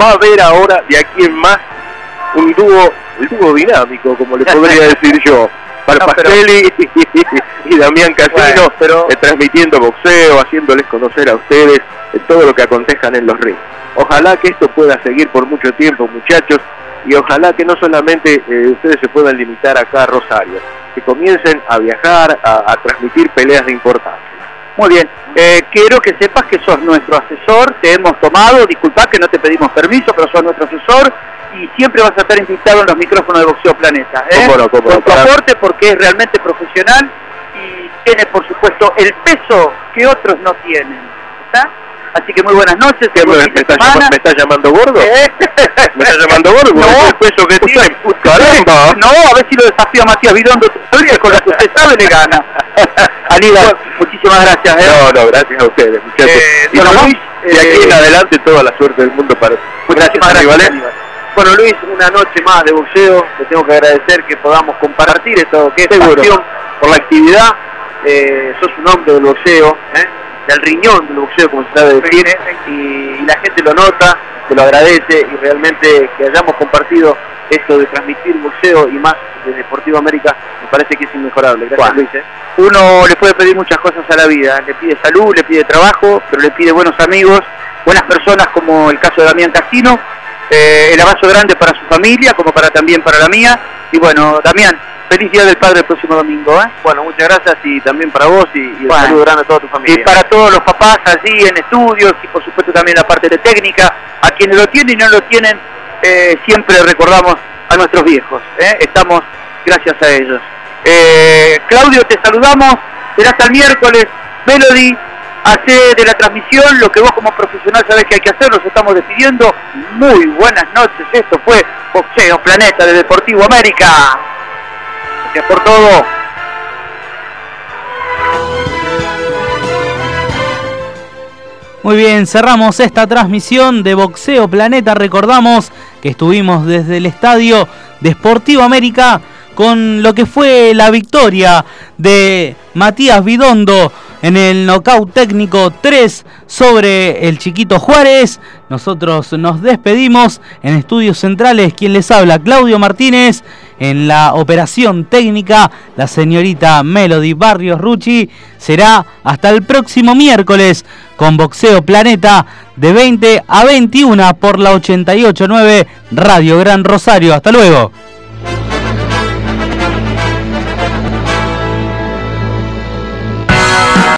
va a haber ahora de aquí en más un dúo, el dúo dinámico, como le podría decir yo. para y, Damián Casino, pero... Eh, transmitiendo boxeo, haciéndoles conocer a ustedes todo lo que acontezcan en los rings. Ojalá que esto pueda seguir por mucho tiempo, muchachos, y ojalá que no solamente eh, ustedes se puedan limitar acá a Rosario, que comiencen a viajar, a, transmitir peleas de importancia. Muy bien, eh, quiero que sepas que sos nuestro asesor, te hemos tomado, disculpa que no te pedimos permiso, pero sos nuestro asesor y siempre vas a estar invitado en los micrófonos de Boxeo Planeta. ¿eh? Con tu aporte porque es realmente profesional y tiene, por supuesto, el peso que otros no tienen. ¿Está? Así que muy buenas noches. ¿Me, me, está llamando gordo? ¿Eh? ¿Me está llamando gordo? No, el peso que tiene. ¡Caramba! No, a ver si lo desafía Matías Vidondo con la que usted sabe le gana. Aníbal, muchísimas gracias. ¿eh? No, no, gracias a ustedes, muchachos. Eh, y Luis, de aquí en adelante toda la suerte del mundo para Gracias, gracias Aníbal. Bueno Luis, una noche más de boxeo, te tengo que agradecer que podamos compartir esto que es pasión por la actividad, eh, sos un hombre del boxeo, ¿eh? Del riñón del boxeo como se sabe decir, y, la gente lo nota, te lo agradece y realmente que hayamos compartido esto de transmitir boxeo y más de Deportivo América me parece que es inmejorable. Gracias Luis. ¿eh? Uno le puede pedir muchas cosas a la vida, le pide salud, le pide trabajo, pero le pide buenos amigos, buenas personas como el caso de Damián Casino, eh, el abrazo grande para su familia, como para también para la mía. Y bueno, Damián, feliz Día del Padre el próximo domingo. ¿eh? Bueno, muchas gracias y también para vos y, y un saludo grande a toda tu familia. Y para todos los papás allí en estudios y por supuesto también la parte de técnica, a quienes lo tienen y no lo tienen, eh, siempre recordamos a nuestros viejos. ¿eh? Estamos gracias a ellos. Claudio, te saludamos. Será hasta el miércoles. Melody, hace de la transmisión lo que vos como profesional sabés que hay que hacer, nos estamos despidiendo. Muy buenas noches, esto fue Boxeo Planeta de Deportivo América. Por todo. Muy bien, cerramos esta transmisión de Boxeo Planeta. Recordamos que estuvimos desde el estadio Deportivo América con lo que fue la victoria de Matías Vidondo en el knockout técnico 3 sobre el chiquito Juárez. Nosotros nos despedimos en Estudios Centrales. Quien les habla, Claudio Martínez. En la operación técnica, la señorita Melody Barrios Rucci. Será hasta el próximo miércoles con Boxeo Planeta de 20 a 21 por la 889 Radio Gran Rosario. Hasta luego.